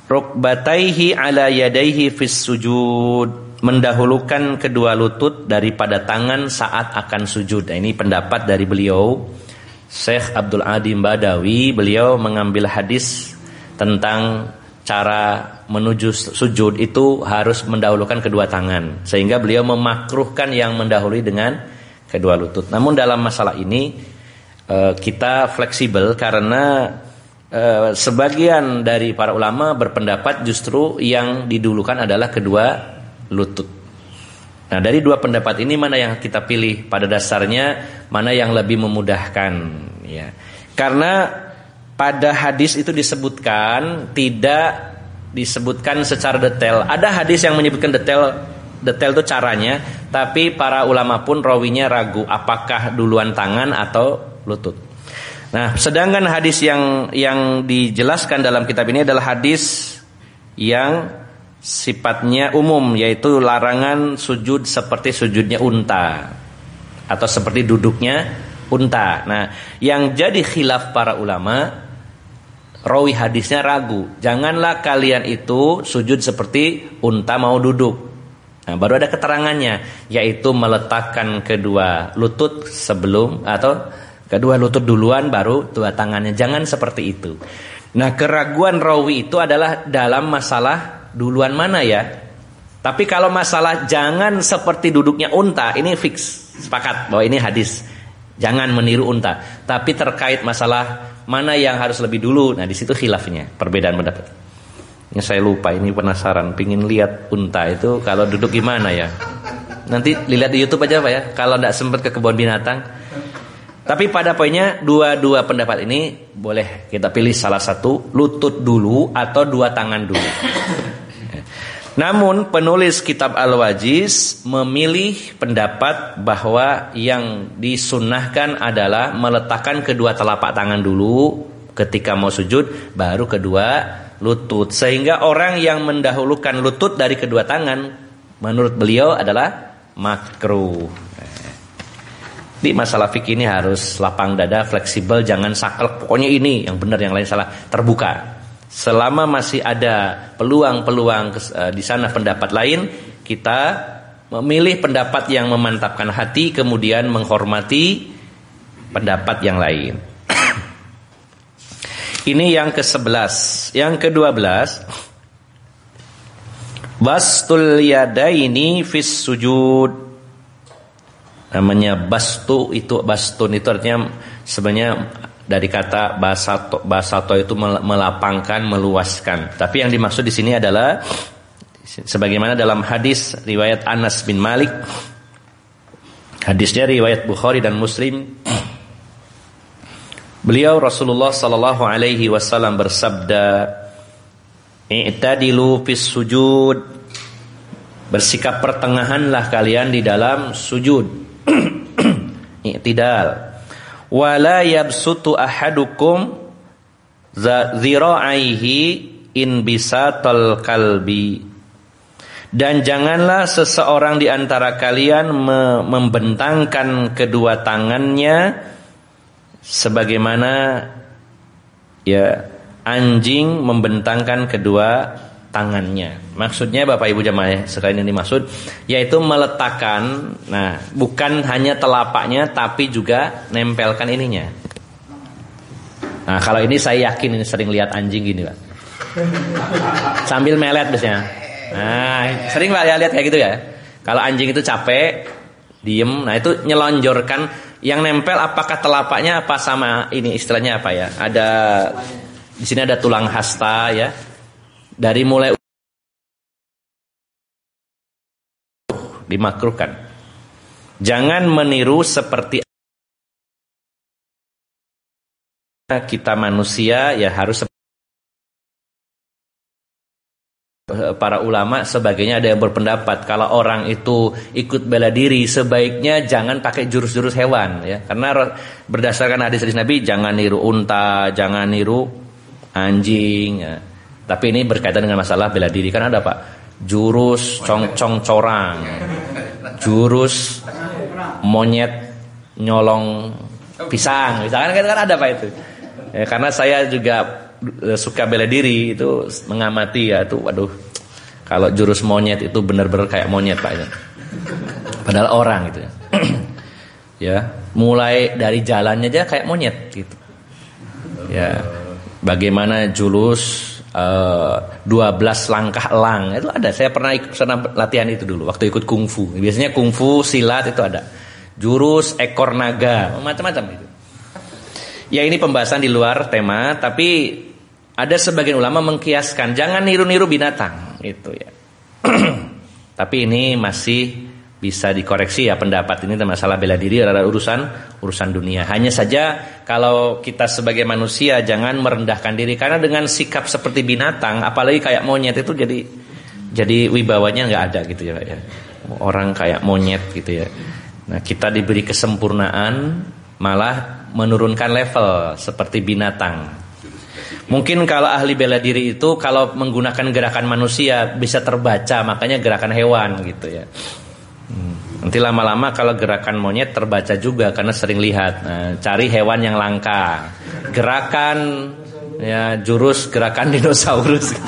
rukbataihi ala yadaihi fis sujud mendahulukan kedua lutut daripada tangan saat akan sujud. Nah, ini pendapat dari beliau Syekh Abdul Adim Badawi, beliau mengambil hadis tentang cara menuju sujud itu harus mendahulukan kedua tangan sehingga beliau memakruhkan yang mendahului dengan kedua lutut. Namun dalam masalah ini eh, kita fleksibel karena Eh, sebagian dari para ulama berpendapat justru yang didulukan adalah kedua lutut. Nah, dari dua pendapat ini mana yang kita pilih pada dasarnya mana yang lebih memudahkan ya. Karena pada hadis itu disebutkan tidak disebutkan secara detail. Ada hadis yang menyebutkan detail detail itu caranya, tapi para ulama pun rawinya ragu apakah duluan tangan atau lutut. Nah, sedangkan hadis yang yang dijelaskan dalam kitab ini adalah hadis yang sifatnya umum yaitu larangan sujud seperti sujudnya unta atau seperti duduknya unta. Nah, yang jadi khilaf para ulama rawi hadisnya ragu. Janganlah kalian itu sujud seperti unta mau duduk. Nah, baru ada keterangannya, yaitu meletakkan kedua lutut sebelum atau kedua lutut duluan baru dua tangannya. Jangan seperti itu. Nah, keraguan rawi itu adalah dalam masalah duluan mana ya? Tapi kalau masalah jangan seperti duduknya unta, ini fix, sepakat bahwa ini hadis. Jangan meniru unta. Tapi terkait masalah mana yang harus lebih dulu, nah di situ khilafnya, perbedaan pendapat. Ini saya lupa, ini penasaran, pingin lihat unta itu kalau duduk gimana ya. Nanti lihat di YouTube aja Pak ya. Kalau tidak sempat ke kebun binatang. Tapi pada poinnya dua-dua pendapat ini boleh kita pilih salah satu lutut dulu atau dua tangan dulu. Namun penulis kitab Al-Wajiz memilih pendapat bahwa yang disunnahkan adalah meletakkan kedua telapak tangan dulu ketika mau sujud baru kedua lutut sehingga orang yang mendahulukan lutut dari kedua tangan menurut beliau adalah makruh. Di masalah fikih ini harus lapang dada, fleksibel, jangan saklek. Pokoknya ini yang benar, yang lain salah. Terbuka. Selama masih ada peluang-peluang eh, di sana pendapat lain, kita memilih pendapat yang memantapkan hati, kemudian menghormati pendapat yang lain. Ini yang ke-11. Yang ke-12 Bastul yadaini fis sujud. Namanya bastu itu bastun itu artinya sebenarnya dari kata basato basato itu melapangkan, meluaskan. Tapi yang dimaksud di sini adalah sebagaimana dalam hadis riwayat Anas bin Malik Hadisnya riwayat Bukhari dan Muslim Beliau Rasulullah sallallahu alaihi wasallam bersabda, "I'tadilu fis sujud." Bersikap pertengahanlah kalian di dalam sujud. I'tidal. Wala yabsutu ahadukum zira'aihi in bisatal kalbi. Dan janganlah seseorang di antara kalian membentangkan kedua tangannya sebagaimana ya anjing membentangkan kedua tangannya. Maksudnya Bapak Ibu jemaah sekalian ini maksud yaitu meletakkan nah bukan hanya telapaknya tapi juga nempelkan ininya. Nah, kalau ini saya yakin ini sering lihat anjing gini, Pak. Sambil melet biasanya. Nah, sering Pak ya lihat kayak gitu ya. Kalau anjing itu capek, diem, nah itu nyelonjorkan yang nempel apakah telapaknya apa sama ini istilahnya apa ya? Ada di sini ada tulang hasta ya. Dari mulai dimakruhkan. Jangan meniru seperti kita manusia ya harus para ulama sebagainya ada yang berpendapat kalau orang itu ikut bela diri sebaiknya jangan pakai jurus-jurus hewan ya karena berdasarkan hadis hadis Nabi jangan niru unta jangan niru anjing ya. Tapi ini berkaitan dengan masalah bela diri. Kan ada pak? Jurus cong-cong corang. Jurus monyet nyolong pisang. Misalkan kan ada pak itu. Ya, karena saya juga Eh, suka bela diri itu mengamati ya itu waduh. Kalau jurus monyet itu benar-benar kayak monyet pak itu padahal orang gitu ya. Ya mulai dari jalannya aja kayak monyet gitu. Ya bagaimana jurus eh, 12 langkah elang. Itu ada. Saya pernah ikut pernah latihan itu dulu waktu ikut kungfu. Biasanya kungfu silat itu ada. Jurus ekor naga. Macam-macam itu. Ya ini pembahasan di luar tema tapi ada sebagian ulama mengkiaskan jangan niru-niru binatang itu ya. Tapi ini masih bisa dikoreksi ya pendapat ini tentang masalah bela diri adalah urusan urusan dunia. Hanya saja kalau kita sebagai manusia jangan merendahkan diri karena dengan sikap seperti binatang, apalagi kayak monyet itu jadi jadi wibawanya nggak ada gitu ya, ya. Orang kayak monyet gitu ya. Nah kita diberi kesempurnaan malah menurunkan level seperti binatang. Mungkin kalau ahli bela diri itu kalau menggunakan gerakan manusia bisa terbaca, makanya gerakan hewan gitu ya. Hmm. Nanti lama-lama kalau gerakan monyet terbaca juga karena sering lihat. Nah, cari hewan yang langka. Gerakan ya jurus gerakan dinosaurus.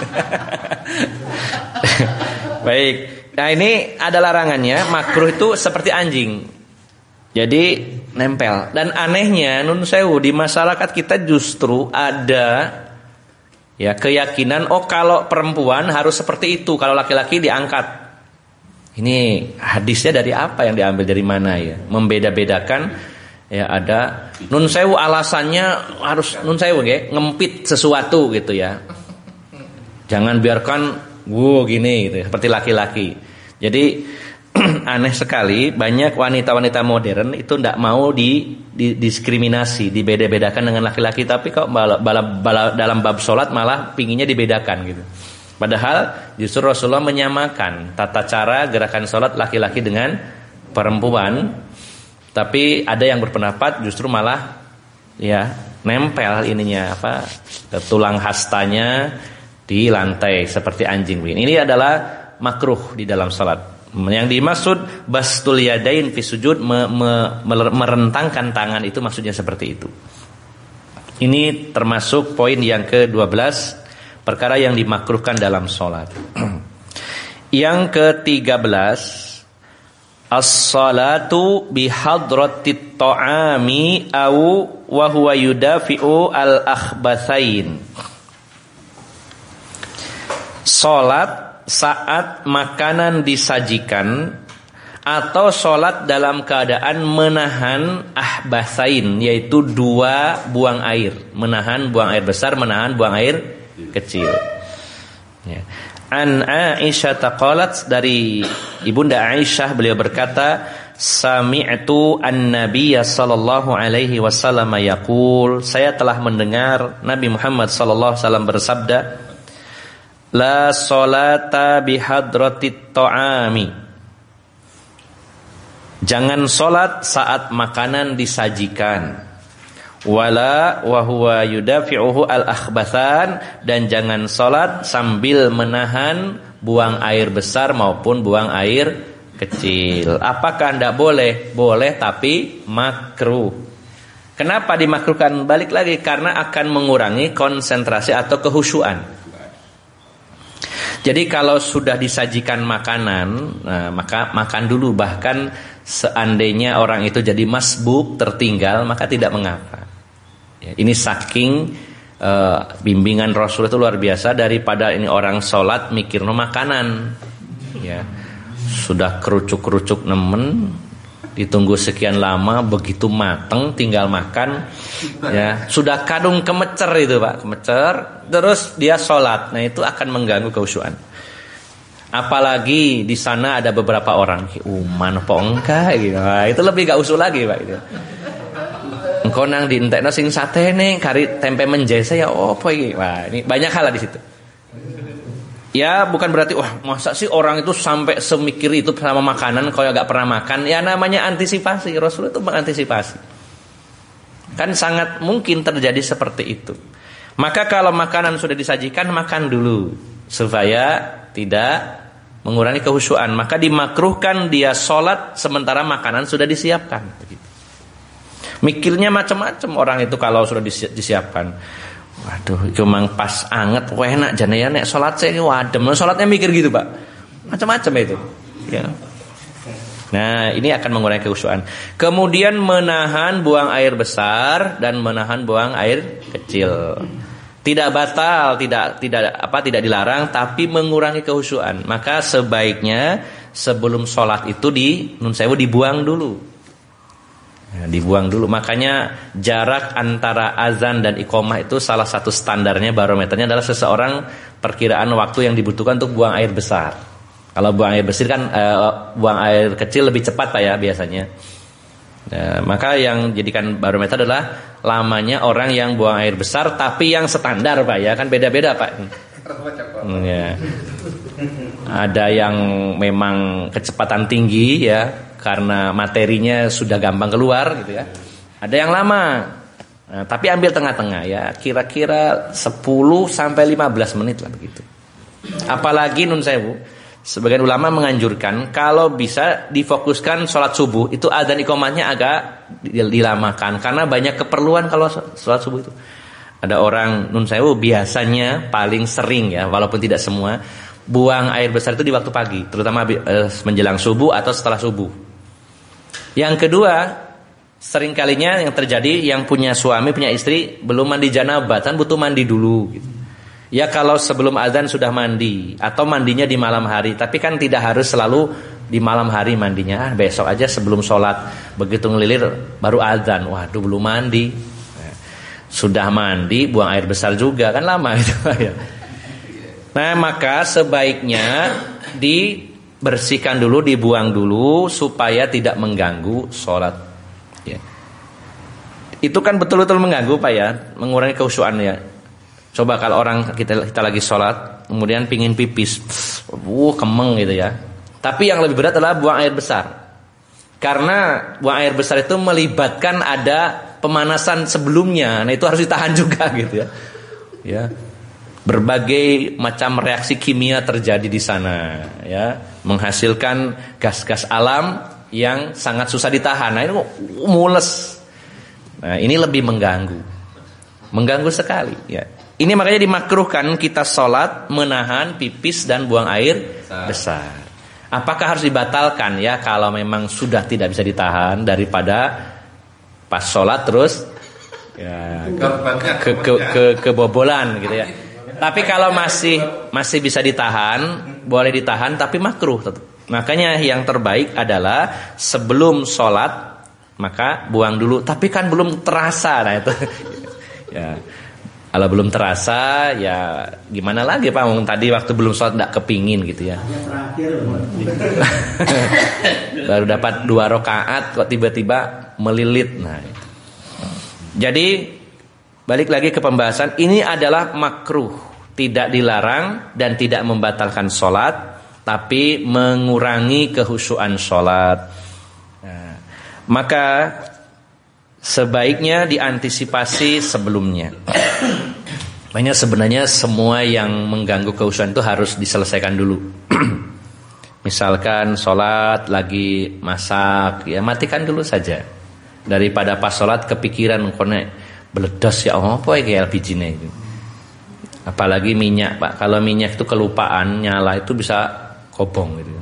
Baik. Nah ini ada larangannya. Makruh itu seperti anjing. Jadi nempel. Dan anehnya Nun Sewu di masyarakat kita justru ada ya keyakinan oh kalau perempuan harus seperti itu, kalau laki-laki diangkat. Ini hadisnya dari apa yang diambil dari mana ya? Membeda-bedakan ya ada nun sewu alasannya harus nun sewu ya, ngempit sesuatu gitu ya. Jangan biarkan wow gini gitu ya, seperti laki-laki. Jadi aneh sekali banyak wanita-wanita modern itu tidak mau di, di diskriminasi, dibeda-bedakan dengan laki-laki tapi kok bala, bala, bala, dalam bab sholat malah pinginnya dibedakan gitu. Padahal justru Rasulullah menyamakan tata cara gerakan sholat laki-laki dengan perempuan. Tapi ada yang berpendapat justru malah ya nempel ininya apa tulang hastanya di lantai seperti anjing Ini adalah makruh di dalam sholat. Yang dimaksud bastul yadain fi sujud me, me, merentangkan tangan itu maksudnya seperti itu. Ini termasuk poin yang ke-12 perkara yang dimakruhkan dalam sholat. yang ke-13 As-salatu bihadratit ta'ami au wa huwa yudafi'u al-akhbathain. Salat saat makanan disajikan atau sholat dalam keadaan menahan ahbasain yaitu dua buang air menahan buang air besar menahan buang air kecil. Ya. An Aisyah taqalat dari ibunda Aisyah beliau berkata sami'tu an-nabiy sallallahu alaihi wasallam yaqul saya telah mendengar Nabi Muhammad sallallahu alaihi wasallam bersabda la salata bihadratit ta'ami Jangan solat saat makanan disajikan wala wa huwa yudafi'uhu al-akhbathan dan jangan salat sambil menahan buang air besar maupun buang air kecil. Apakah Anda boleh? Boleh tapi makruh. Kenapa dimakruhkan? Balik lagi karena akan mengurangi konsentrasi atau kehusuan. Jadi kalau sudah disajikan makanan, nah, maka makan dulu bahkan seandainya orang itu jadi masbuk tertinggal maka tidak mengapa. Ya, ini saking uh, bimbingan Rasul itu luar biasa daripada ini orang sholat mikir no makanan. Ya, sudah kerucuk-kerucuk nemen, ditunggu sekian lama begitu mateng tinggal makan. Ya sudah kadung kemecer itu pak. Kemecer terus dia sholat. Nah itu akan mengganggu keusuhan apalagi di sana ada beberapa orang. Uman enggak gitu. Nah, itu lebih gak usul lagi pak gitu engkau nang dientekno sing sate nih kari tempe menjese ya oh ini wah ini banyak hal di situ. Ya bukan berarti wah masa sih orang itu sampai semikir itu sama makanan kau agak pernah makan? Ya namanya antisipasi. Rasul itu mengantisipasi. Kan sangat mungkin terjadi seperti itu. Maka kalau makanan sudah disajikan makan dulu. Supaya tidak mengurangi kehusuan. Maka dimakruhkan dia sholat sementara makanan sudah disiapkan. Begitu. Mikirnya macam-macam orang itu kalau sudah disiapkan. Waduh, memang pas anget, enak jane ya nek salat saya wadem. Salatnya mikir gitu, Pak. Macam-macam itu. Ya. Nah, ini akan mengurangi keusuhan. Kemudian menahan buang air besar dan menahan buang air kecil. Tidak batal, tidak tidak apa tidak dilarang, tapi mengurangi kehusuan. Maka sebaiknya sebelum sholat itu di nun dibuang dulu. Ya, dibuang dulu. Makanya jarak antara azan dan iqomah itu salah satu standarnya barometernya adalah seseorang perkiraan waktu yang dibutuhkan untuk buang air besar. Kalau buang air besar kan eh, buang air kecil lebih cepat pak ya biasanya. Ya, maka yang jadikan barometer adalah lamanya orang yang buang air besar tapi yang standar pak ya kan beda-beda pak. Ya. Ada yang memang kecepatan tinggi ya karena materinya sudah gampang keluar gitu ya. Ada yang lama. Nah, tapi ambil tengah-tengah ya, kira-kira 10 sampai 15 menit lah begitu. Apalagi nun sewu, sebagian ulama menganjurkan kalau bisa difokuskan sholat subuh itu adzan ikomahnya agak dilamakan karena banyak keperluan kalau sholat subuh itu. Ada orang nun sewu biasanya paling sering ya, walaupun tidak semua, buang air besar itu di waktu pagi, terutama eh, menjelang subuh atau setelah subuh. Yang kedua, sering kalinya yang terjadi yang punya suami, punya istri belum mandi janabah, kan butuh mandi dulu gitu. Ya kalau sebelum azan sudah mandi atau mandinya di malam hari, tapi kan tidak harus selalu di malam hari mandinya. Ah, besok aja sebelum sholat begitu ngelilir baru azan. Waduh belum mandi. Sudah mandi buang air besar juga kan lama itu ya. Nah maka sebaiknya dibersihkan dulu, dibuang dulu supaya tidak mengganggu sholat. Ya. Itu kan betul-betul mengganggu pak ya, mengurangi keusuhan ya. Coba kalau orang kita kita lagi sholat, kemudian pingin pipis, wuh kemeng gitu ya. Tapi yang lebih berat adalah buang air besar. Karena buang air besar itu melibatkan ada pemanasan sebelumnya. Nah itu harus ditahan juga gitu ya. Ya. Berbagai macam reaksi kimia terjadi di sana ya, menghasilkan gas-gas alam yang sangat susah ditahan. Nah ini mules. Nah, ini lebih mengganggu. Mengganggu sekali ya. Ini makanya dimakruhkan kita sholat menahan pipis dan buang air besar. besar. Apakah harus dibatalkan ya kalau memang sudah tidak bisa ditahan daripada pas sholat terus ya, ke, ke, ke, kebobolan gitu ya. Tapi kalau masih masih bisa ditahan, boleh ditahan tapi makruh tetap. Makanya yang terbaik adalah sebelum sholat maka buang dulu. Tapi kan belum terasa nah itu. ya. Kalau belum terasa ya gimana lagi Pak Mung tadi waktu belum sholat tidak kepingin gitu ya. Baru dapat dua rakaat kok tiba-tiba melilit. Nah, Jadi balik lagi ke pembahasan ini adalah makruh, tidak dilarang dan tidak membatalkan sholat, tapi mengurangi kehusuan sholat. Nah, maka sebaiknya diantisipasi sebelumnya. Banyak sebenarnya semua yang mengganggu keusuhan itu harus diselesaikan dulu. Misalkan sholat lagi masak, ya matikan dulu saja. Daripada pas sholat kepikiran konek beledos ya oh, apa ya LPG ini. Apalagi minyak pak, kalau minyak itu kelupaan nyala itu bisa kobong gitu.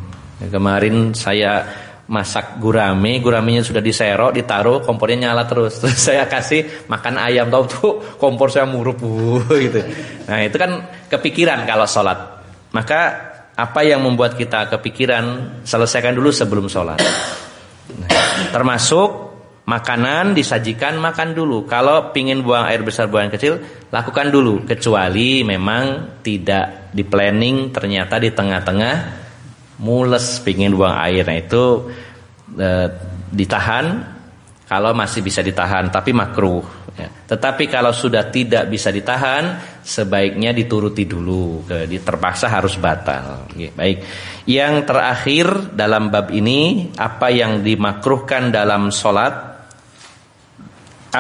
Ya, kemarin saya masak gurame, guramenya sudah diserok, ditaruh, kompornya nyala terus. Terus saya kasih makan ayam, tahu tuh kompor saya murup gitu. Nah, itu kan kepikiran kalau sholat. Maka apa yang membuat kita kepikiran selesaikan dulu sebelum sholat. Nah, termasuk makanan disajikan makan dulu. Kalau pingin buang air besar buang kecil lakukan dulu. Kecuali memang tidak di planning ternyata di tengah-tengah mules pingin buang air nah itu e, ditahan kalau masih bisa ditahan tapi makruh ya. tetapi kalau sudah tidak bisa ditahan sebaiknya dituruti dulu ke terpaksa harus batal ya, baik yang terakhir dalam bab ini apa yang dimakruhkan dalam solat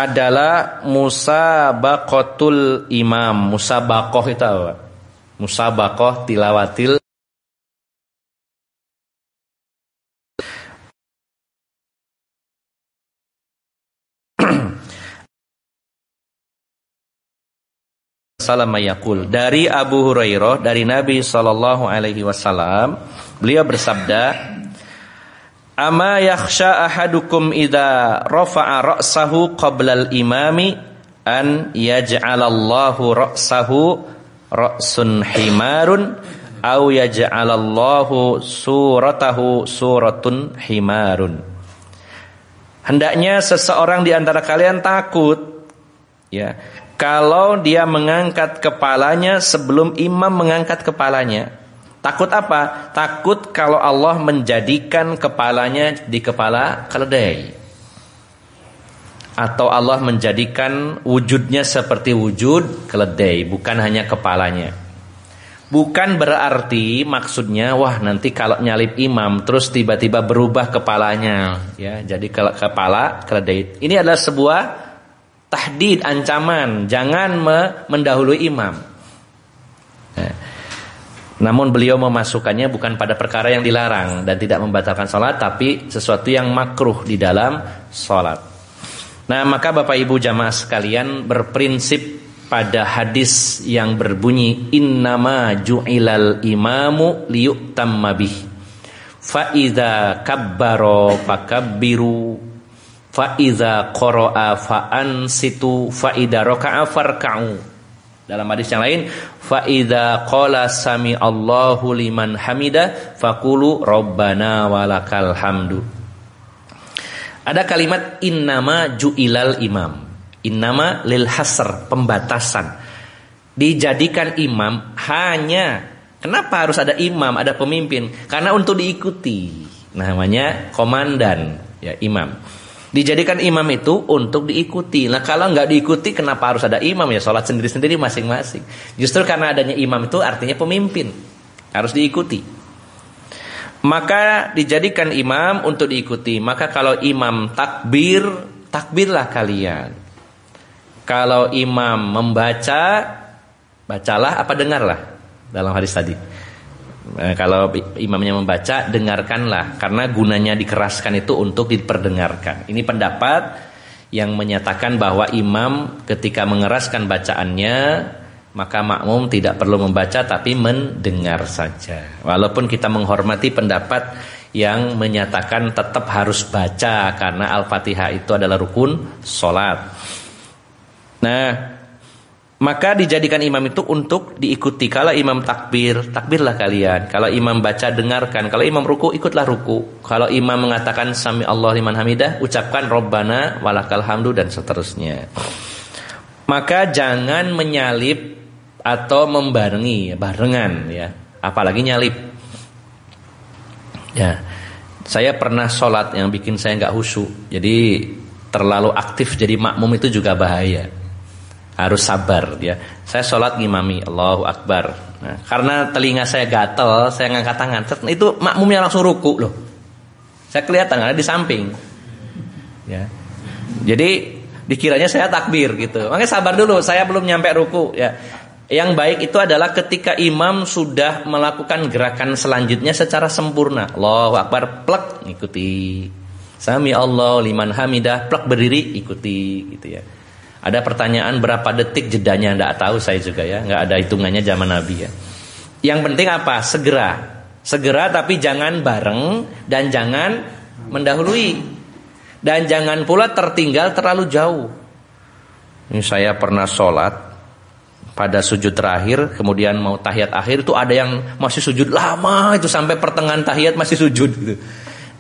adalah musabakotul imam. Musabakoh itu apa musabakoh tilawatil yaqul. Dari Abu Hurairah dari Nabi sallallahu alaihi wasallam beliau bersabda Ama yakhsha ahadukum idza rafa'a ra'sahu qabla al-imami an yaj'alallahu ra'sahu ra'sun himarun aw yaj'alallahu suratahu suratun himarun Hendaknya seseorang di antara kalian takut ya kalau dia mengangkat kepalanya sebelum imam mengangkat kepalanya. Takut apa? Takut kalau Allah menjadikan kepalanya di kepala keledai. Atau Allah menjadikan wujudnya seperti wujud keledai, bukan hanya kepalanya. Bukan berarti maksudnya wah nanti kalau nyalip imam terus tiba-tiba berubah kepalanya ya jadi kepala keledai. Ini adalah sebuah tahdid ancaman jangan me mendahului imam. Namun beliau memasukkannya bukan pada perkara yang dilarang dan tidak membatalkan sholat tapi sesuatu yang makruh di dalam sholat nah maka bapak ibu jamaah sekalian berprinsip pada hadis yang berbunyi innama ju'ilal imamu liyutamma bih. Fa idza kabbara fakabbiru fa idza qara'a fa ansitu fa idza raka'a farka'u dalam hadis yang lain fa idza qala sami Allahu liman hamida faqulu rabbana walakal hamdu ada kalimat innama ju'ilal imam Innama lil hasr, pembatasan. Dijadikan imam hanya Kenapa harus ada imam, ada pemimpin? Karena untuk diikuti. Namanya komandan, ya imam. Dijadikan imam itu untuk diikuti. Nah kalau nggak diikuti, kenapa harus ada imam ya? Sholat sendiri-sendiri masing-masing. Justru karena adanya imam itu artinya pemimpin, harus diikuti. Maka dijadikan imam untuk diikuti. Maka kalau imam takbir, takbirlah kalian. Kalau imam membaca, bacalah apa dengarlah dalam hadis tadi. Eh, kalau imamnya membaca, dengarkanlah karena gunanya dikeraskan itu untuk diperdengarkan. Ini pendapat yang menyatakan bahwa imam ketika mengeraskan bacaannya maka makmum tidak perlu membaca tapi mendengar saja. Walaupun kita menghormati pendapat yang menyatakan tetap harus baca karena Al-Fatihah itu adalah rukun solat. Nah, maka dijadikan imam itu untuk diikuti. Kalau imam takbir, takbirlah kalian. Kalau imam baca, dengarkan. Kalau imam ruku, ikutlah ruku. Kalau imam mengatakan sami Allah liman hamidah, ucapkan Robbana walakal hamdu dan seterusnya. Maka jangan menyalip atau membarengi, barengan ya. Apalagi nyalip. Ya. Saya pernah sholat yang bikin saya nggak husu. Jadi terlalu aktif jadi makmum itu juga bahaya harus sabar ya. Saya sholat ngimami Allahu Akbar. Nah, karena telinga saya gatel, saya ngangkat tangan. Itu makmumnya langsung ruku loh. Saya kelihatan karena di samping. Ya. Jadi dikiranya saya takbir gitu. Makanya sabar dulu, saya belum nyampe ruku ya. Yang baik itu adalah ketika imam sudah melakukan gerakan selanjutnya secara sempurna. Allahu Akbar, plek ikuti. Sami Allah liman hamidah, plek berdiri ikuti gitu ya. Ada pertanyaan berapa detik jedanya? Tidak tahu saya juga ya. Nggak ada hitungannya zaman Nabi ya. Yang penting apa? Segera. Segera tapi jangan bareng Dan jangan mendahului. Dan jangan pula tertinggal terlalu jauh. Ini saya pernah sholat pada sujud terakhir kemudian mau tahiyat akhir itu ada yang masih sujud lama itu sampai pertengahan tahiyat masih sujud gitu.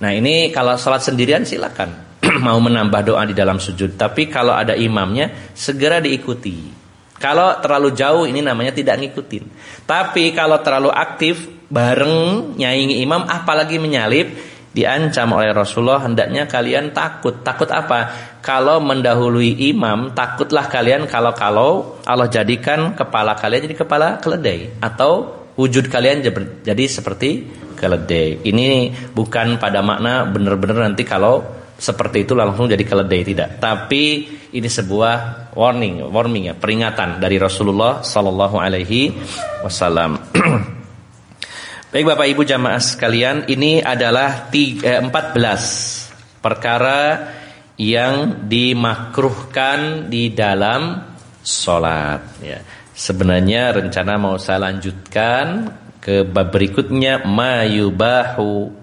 Nah ini kalau sholat sendirian silakan mau menambah doa di dalam sujud. Tapi kalau ada imamnya, segera diikuti. Kalau terlalu jauh ini namanya tidak ngikutin. Tapi kalau terlalu aktif bareng nyaingi imam apalagi menyalip diancam oleh Rasulullah hendaknya kalian takut. Takut apa? Kalau mendahului imam, takutlah kalian kalau-kalau Allah jadikan kepala kalian jadi kepala keledai atau wujud kalian jadi seperti keledai. Ini bukan pada makna benar-benar nanti kalau seperti itu langsung jadi keledai tidak. Tapi ini sebuah warning, warning ya, peringatan dari Rasulullah Sallallahu Alaihi Wasallam. Baik Bapak Ibu jamaah sekalian, ini adalah tiga, eh, 14 perkara yang dimakruhkan di dalam sholat. Ya. Sebenarnya rencana mau saya lanjutkan ke bab berikutnya mayubahu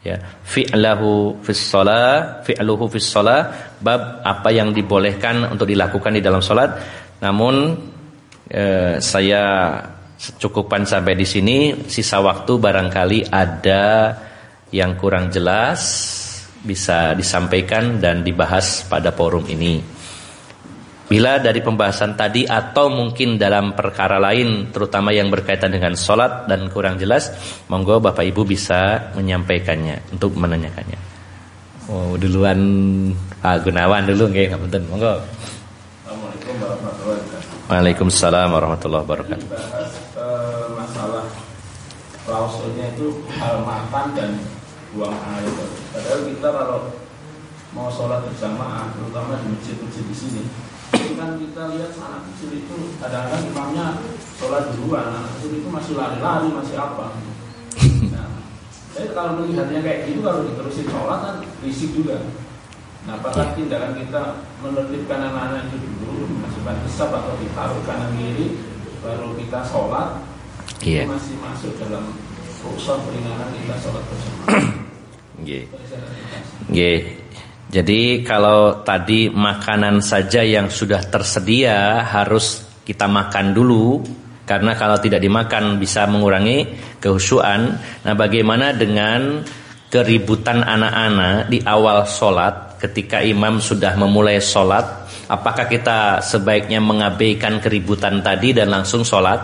ya fi'lahu fis shalah fi'luhu fis shalah bab apa yang dibolehkan untuk dilakukan di dalam salat namun eh, saya cukupan sampai di sini sisa waktu barangkali ada yang kurang jelas bisa disampaikan dan dibahas pada forum ini Bila dari pembahasan tadi atau mungkin dalam perkara lain terutama yang berkaitan dengan sholat dan kurang jelas, monggo Bapak Ibu bisa menyampaikannya untuk menanyakannya. Oh, duluan Pak Gunawan dulu nggih, ngapunten. Monggo. Assalamualaikum warahmatullahi wabarakatuh. Waalaikumsalam warahmatullahi wabarakatuh. Bahas uh, masalah klausulnya itu hal makan dan buang air. Padahal kita kalau mau sholat berjamaah, terutama di masjid-masjid di sini, kan kita lihat anak kecil itu kadang-kadang imamnya sholat duluan anak kecil itu masih lari-lari masih apa nah, saya kalau melihatnya kayak gitu kalau diterusin sholat kan risik juga Nah, apakah yeah. tindakan kita menertibkan anak-anak itu dulu, masukkan kesab atau ditaruh kanan kiri, baru kita sholat, yeah. itu masih masuk dalam rukshoh peringanan kita sholat bersama. Yeah. Yeah. Jadi kalau tadi makanan saja yang sudah tersedia harus kita makan dulu karena kalau tidak dimakan bisa mengurangi kehusuan. Nah, bagaimana dengan keributan anak-anak di awal sholat ketika imam sudah memulai sholat? Apakah kita sebaiknya mengabaikan keributan tadi dan langsung sholat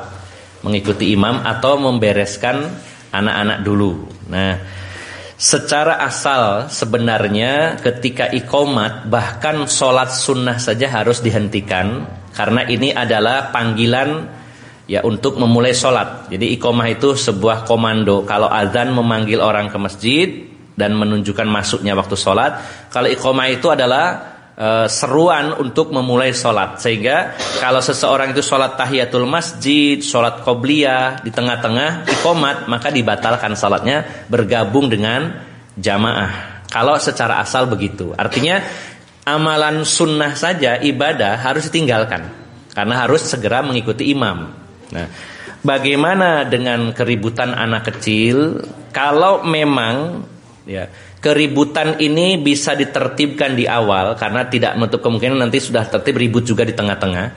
mengikuti imam atau membereskan anak-anak dulu? Nah, secara asal sebenarnya ketika ikomat bahkan sholat sunnah saja harus dihentikan karena ini adalah panggilan ya untuk memulai sholat. Jadi ikomah itu sebuah komando. Kalau azan memanggil orang ke masjid dan menunjukkan masuknya waktu sholat. Kalau ikomah itu adalah e, seruan untuk memulai sholat. Sehingga kalau seseorang itu sholat tahiyatul masjid, sholat qobliyah di tengah-tengah ikomat, maka dibatalkan sholatnya bergabung dengan jamaah. Kalau secara asal begitu. Artinya amalan sunnah saja ibadah harus ditinggalkan. Karena harus segera mengikuti imam. Nah, bagaimana dengan keributan anak kecil? Kalau memang ya keributan ini bisa ditertibkan di awal karena tidak menutup kemungkinan nanti sudah tertib ribut juga di tengah-tengah.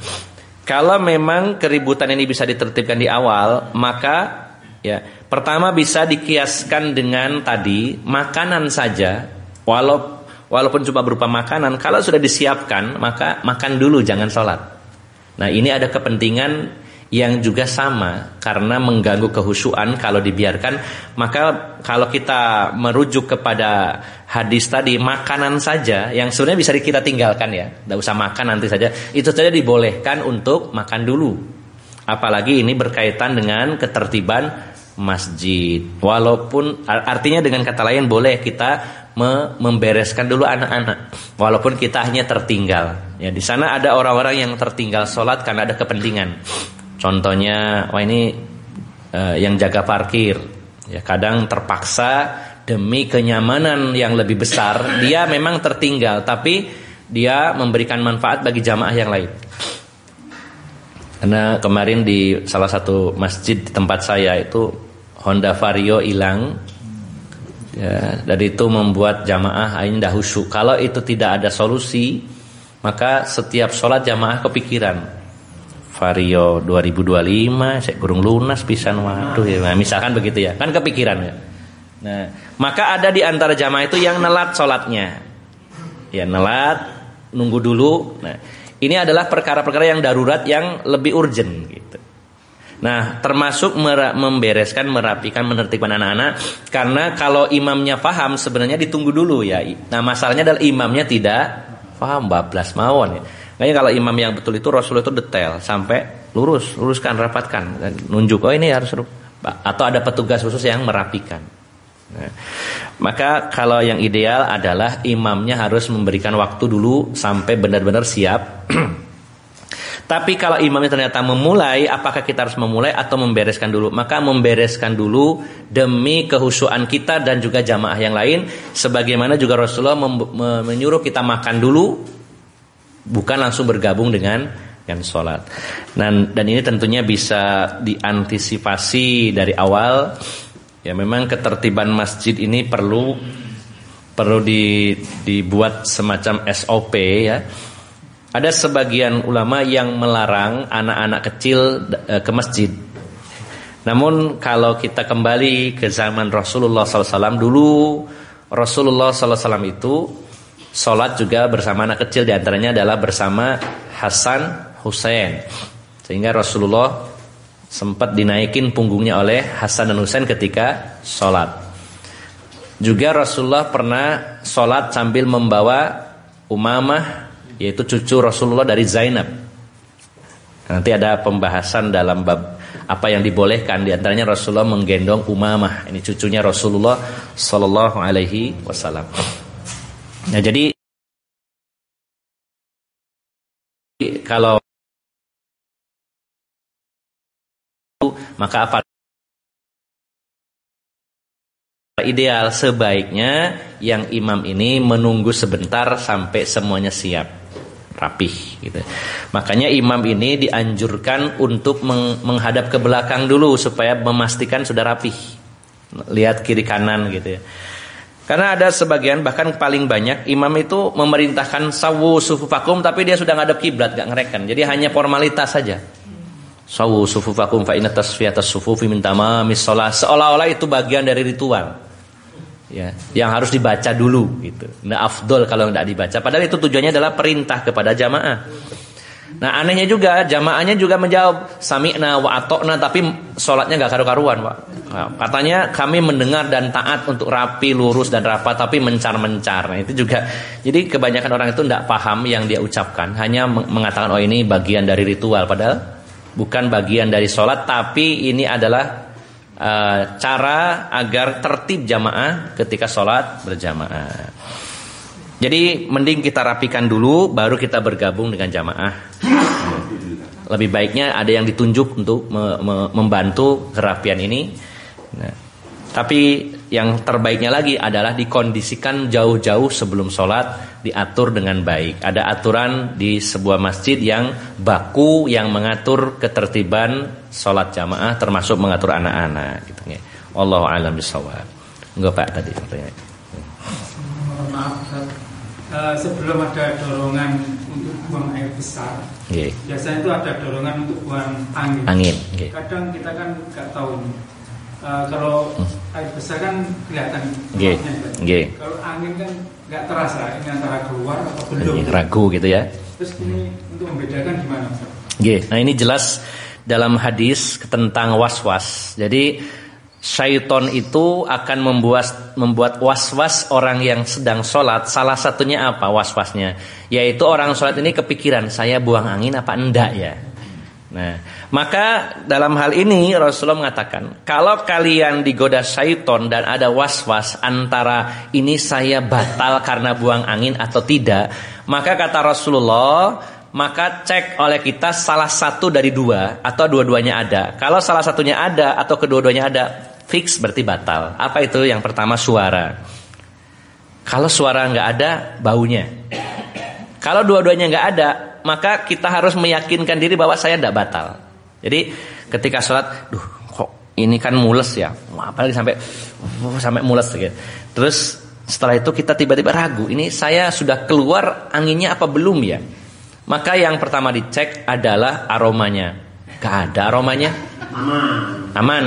Kalau memang keributan ini bisa ditertibkan di awal, maka ya pertama bisa dikiaskan dengan tadi makanan saja, walau walaupun cuma berupa makanan, kalau sudah disiapkan maka makan dulu jangan sholat. Nah ini ada kepentingan yang juga sama karena mengganggu kehusuan kalau dibiarkan. Maka kalau kita merujuk kepada hadis tadi makanan saja yang sebenarnya bisa kita tinggalkan ya. Tidak usah makan nanti saja. Itu saja dibolehkan untuk makan dulu. Apalagi ini berkaitan dengan ketertiban masjid. Walaupun artinya dengan kata lain boleh kita membereskan dulu anak-anak. Walaupun kita hanya tertinggal. Ya di sana ada orang-orang yang tertinggal sholat karena ada kepentingan Contohnya, wah ini uh, yang jaga parkir, ya kadang terpaksa demi kenyamanan yang lebih besar, dia memang tertinggal, tapi dia memberikan manfaat bagi jamaah yang lain. Karena kemarin di salah satu masjid di tempat saya itu Honda Vario hilang, ya, dari itu membuat jamaah indah khusyuk. Kalau itu tidak ada solusi, maka setiap sholat jamaah kepikiran Vario 2025 saya kurung lunas pisan waduh ya nah, misalkan begitu ya kan kepikiran ya nah maka ada di antara jamaah itu yang nelat sholatnya ya nelat nunggu dulu nah ini adalah perkara-perkara yang darurat yang lebih urgent gitu Nah, termasuk membereskan, merapikan, menertibkan anak-anak karena kalau imamnya paham sebenarnya ditunggu dulu ya. Nah, masalahnya adalah imamnya tidak paham bablas mawon ya. Makanya kalau imam yang betul itu Rasul itu detail sampai lurus, luruskan, rapatkan dan nunjuk oh ini harus atau ada petugas khusus yang merapikan. Nah, maka kalau yang ideal adalah imamnya harus memberikan waktu dulu sampai benar-benar siap. Tapi kalau imamnya ternyata memulai, apakah kita harus memulai atau membereskan dulu? Maka membereskan dulu demi kehusuan kita dan juga jamaah yang lain. Sebagaimana juga Rasulullah menyuruh kita makan dulu bukan langsung bergabung dengan yang sholat. Dan dan ini tentunya bisa diantisipasi dari awal. Ya memang ketertiban masjid ini perlu perlu di, dibuat semacam SOP ya. Ada sebagian ulama yang melarang anak-anak kecil e, ke masjid. Namun kalau kita kembali ke zaman Rasulullah SAW dulu Rasulullah SAW itu Sholat juga bersama anak kecil di antaranya adalah bersama Hasan Hussein. Sehingga Rasulullah sempat dinaikin punggungnya oleh Hasan dan Hussein ketika sholat. Juga Rasulullah pernah sholat sambil membawa Umamah Yaitu cucu Rasulullah dari Zainab. Nanti ada pembahasan dalam bab apa yang dibolehkan. Di antaranya Rasulullah menggendong Umamah. Ini cucunya Rasulullah Sallallahu Alaihi Wasallam. Nah, jadi kalau maka apa Ideal sebaiknya yang imam ini menunggu sebentar sampai semuanya siap rapih gitu. Makanya imam ini dianjurkan untuk menghadap ke belakang dulu supaya memastikan sudah rapih. Lihat kiri kanan gitu ya. Karena ada sebagian bahkan paling banyak imam itu memerintahkan sawu sufufakum tapi dia sudah ngadep kiblat gak ngereken. Jadi hanya formalitas saja. Sawu sufufakum fa inna tasfiyatas sufufi min tamamis shalah. Seolah-olah itu bagian dari ritual. Ya, yang harus dibaca dulu gitu. Nah, afdol kalau tidak dibaca. Padahal itu tujuannya adalah perintah kepada jamaah. Nah anehnya juga jamaahnya juga menjawab sami'na wa atokna tapi sholatnya gak karu-karuan pak. Nah, katanya kami mendengar dan taat untuk rapi, lurus dan rapat tapi mencar-mencar. Nah, itu juga jadi kebanyakan orang itu tidak paham yang dia ucapkan, hanya mengatakan oh ini bagian dari ritual padahal bukan bagian dari sholat tapi ini adalah uh, cara agar tertib jamaah ketika sholat berjamaah. Jadi mending kita rapikan dulu baru kita bergabung dengan jamaah. Lebih baiknya ada yang ditunjuk untuk me me membantu kerapian ini. Nah, tapi yang terbaiknya lagi adalah dikondisikan jauh-jauh sebelum sholat diatur dengan baik. Ada aturan di sebuah masjid yang baku yang mengatur ketertiban sholat jamaah termasuk mengatur anak-anak. Gitu, ya. Allah alam bisawab. Enggak pak tadi pertanyaan. Uh, sebelum ada dorongan untuk buang air besar, yeah. biasanya itu ada dorongan untuk buang angin. Angin. Yeah. Kadang kita kan nggak tahu uh, kalau hmm. air besar kan kelihatan. Yeah. Yeah. Kalau angin kan nggak terasa ini antara keluar atau belum. Yeah, ragu gitu ya. Terus ini hmm. untuk membedakan gimana? Yeah. Nah ini jelas dalam hadis tentang was-was. Jadi syaiton itu akan membuat membuat was-was orang yang sedang sholat. Salah satunya apa was-wasnya? Yaitu orang sholat ini kepikiran saya buang angin apa enggak ya? Nah, maka dalam hal ini Rasulullah mengatakan, kalau kalian digoda syaiton dan ada was-was antara ini saya batal karena buang angin atau tidak, maka kata Rasulullah, maka cek oleh kita salah satu dari dua atau dua-duanya ada. Kalau salah satunya ada atau kedua-duanya ada, fix berarti batal. Apa itu? Yang pertama suara. Kalau suara nggak ada, baunya. Kalau dua-duanya nggak ada, maka kita harus meyakinkan diri bahwa saya tidak batal. Jadi ketika sholat, duh kok ini kan mules ya, apalagi sampai uh, sampai mules gitu. Terus setelah itu kita tiba-tiba ragu, ini saya sudah keluar anginnya apa belum ya? Maka yang pertama dicek adalah aromanya. Gak ada aromanya. Aman. Aman.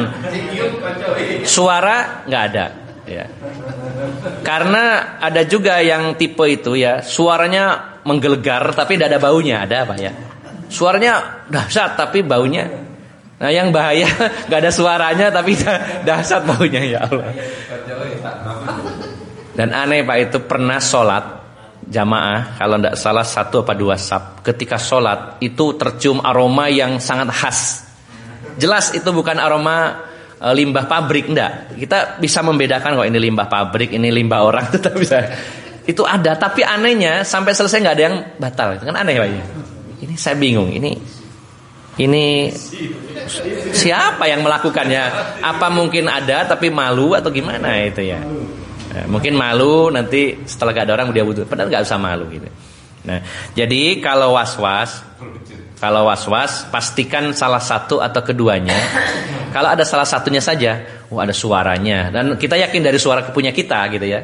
Suara nggak ada. Ya. Karena ada juga yang tipe itu ya, suaranya menggelegar tapi tidak ada baunya, ada apa ya? Suaranya dahsyat tapi baunya. Nah yang bahaya nggak ada suaranya tapi dahsyat baunya ya Allah. Dan aneh pak itu pernah sholat jamaah kalau tidak salah satu apa dua sab ketika sholat itu tercium aroma yang sangat khas jelas itu bukan aroma e, limbah pabrik enggak kita bisa membedakan kok ini limbah pabrik ini limbah orang tetap bisa. Itu ada tapi anehnya sampai selesai nggak ada yang batal. Itu kan aneh pak. Ini saya bingung ini ini siapa yang melakukannya? Apa mungkin ada tapi malu atau gimana itu ya? Nah, mungkin malu nanti setelah gak ada orang dia butuh. Padahal gak usah malu gitu. Nah, jadi kalau was-was, kalau was-was pastikan salah satu atau keduanya. Kalau ada salah satunya saja, oh ada suaranya dan kita yakin dari suara punya kita gitu ya.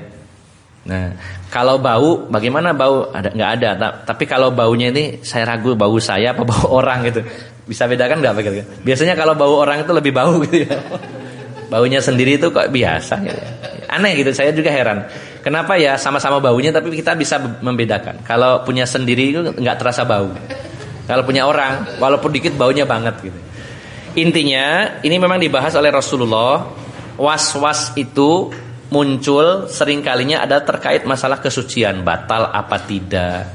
Nah, kalau bau, bagaimana bau? Ada nggak ada? Tapi kalau baunya ini saya ragu bau saya apa bau orang gitu. Bisa bedakan nggak? Biasanya kalau bau orang itu lebih bau gitu ya. Baunya sendiri itu kok biasa gitu ya. Aneh gitu, saya juga heran. Kenapa ya sama-sama baunya tapi kita bisa membedakan. Kalau punya sendiri itu nggak terasa bau. Kalau punya orang, walaupun dikit baunya banget gitu. Intinya, ini memang dibahas oleh Rasulullah. Was-was itu muncul seringkalinya ada terkait masalah kesucian, batal apa tidak.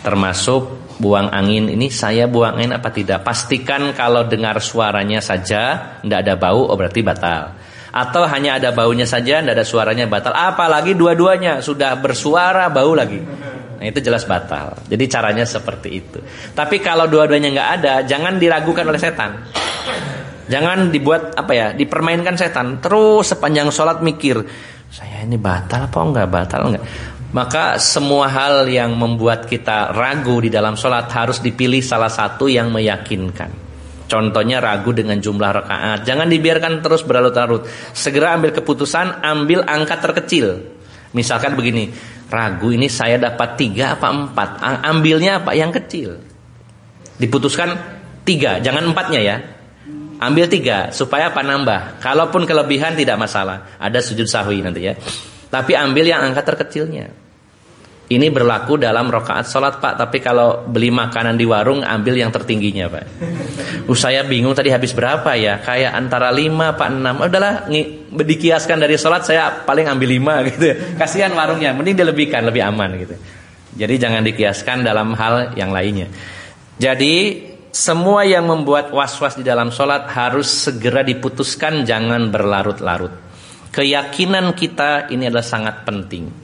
Termasuk buang angin ini saya buang angin apa tidak pastikan kalau dengar suaranya saja tidak ada bau oh berarti batal atau hanya ada baunya saja tidak ada suaranya batal apalagi dua-duanya sudah bersuara bau lagi nah itu jelas batal jadi caranya seperti itu tapi kalau dua-duanya nggak ada jangan diragukan oleh setan Jangan dibuat apa ya, dipermainkan setan. Terus sepanjang sholat mikir, saya ini batal apa enggak, batal enggak. Maka semua hal yang membuat kita ragu di dalam sholat harus dipilih salah satu yang meyakinkan. Contohnya ragu dengan jumlah rakaat. Jangan dibiarkan terus berlarut-larut. Segera ambil keputusan, ambil angka terkecil. Misalkan begini, ragu ini saya dapat tiga apa empat. Ambilnya apa yang kecil. Diputuskan tiga, jangan empatnya ya. Ambil tiga supaya apa nambah. Kalaupun kelebihan tidak masalah. Ada sujud sahwi nanti ya. Tapi ambil yang angka terkecilnya. Ini berlaku dalam rokaat sholat pak. Tapi kalau beli makanan di warung Ambil yang tertingginya pak. Uh, Saya bingung tadi habis berapa ya? Kayak antara 5 pak 6 oh, Udahlah dikiaskan dari sholat Saya paling ambil 5 gitu. Kasihan warungnya. Mending dilebihkan lebih aman gitu. Jadi jangan dikiaskan dalam hal yang lainnya. Jadi Semua yang membuat was-was di dalam sholat Harus segera diputuskan Jangan berlarut-larut. Keyakinan kita ini adalah sangat penting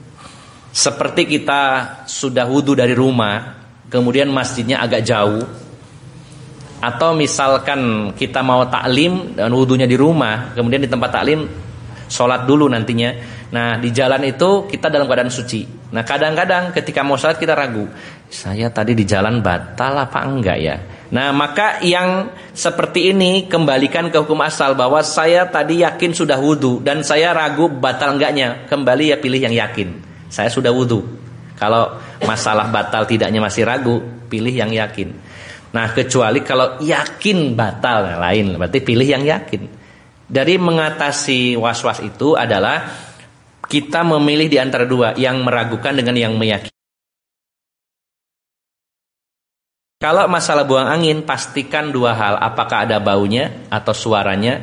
seperti kita sudah wudhu dari rumah, kemudian masjidnya agak jauh, atau misalkan kita mau taklim dan wudhunya di rumah, kemudian di tempat taklim sholat dulu nantinya. Nah di jalan itu kita dalam keadaan suci. Nah kadang-kadang ketika mau sholat kita ragu, saya tadi di jalan batal apa enggak ya? Nah maka yang seperti ini kembalikan ke hukum asal bahwa saya tadi yakin sudah wudhu dan saya ragu batal enggaknya, kembali ya pilih yang yakin. Saya sudah wudhu. Kalau masalah batal tidaknya masih ragu, pilih yang yakin. Nah kecuali kalau yakin batal yang lain, berarti pilih yang yakin. Dari mengatasi was-was itu adalah kita memilih di antara dua, yang meragukan dengan yang meyakini. Kalau masalah buang angin, pastikan dua hal, apakah ada baunya atau suaranya.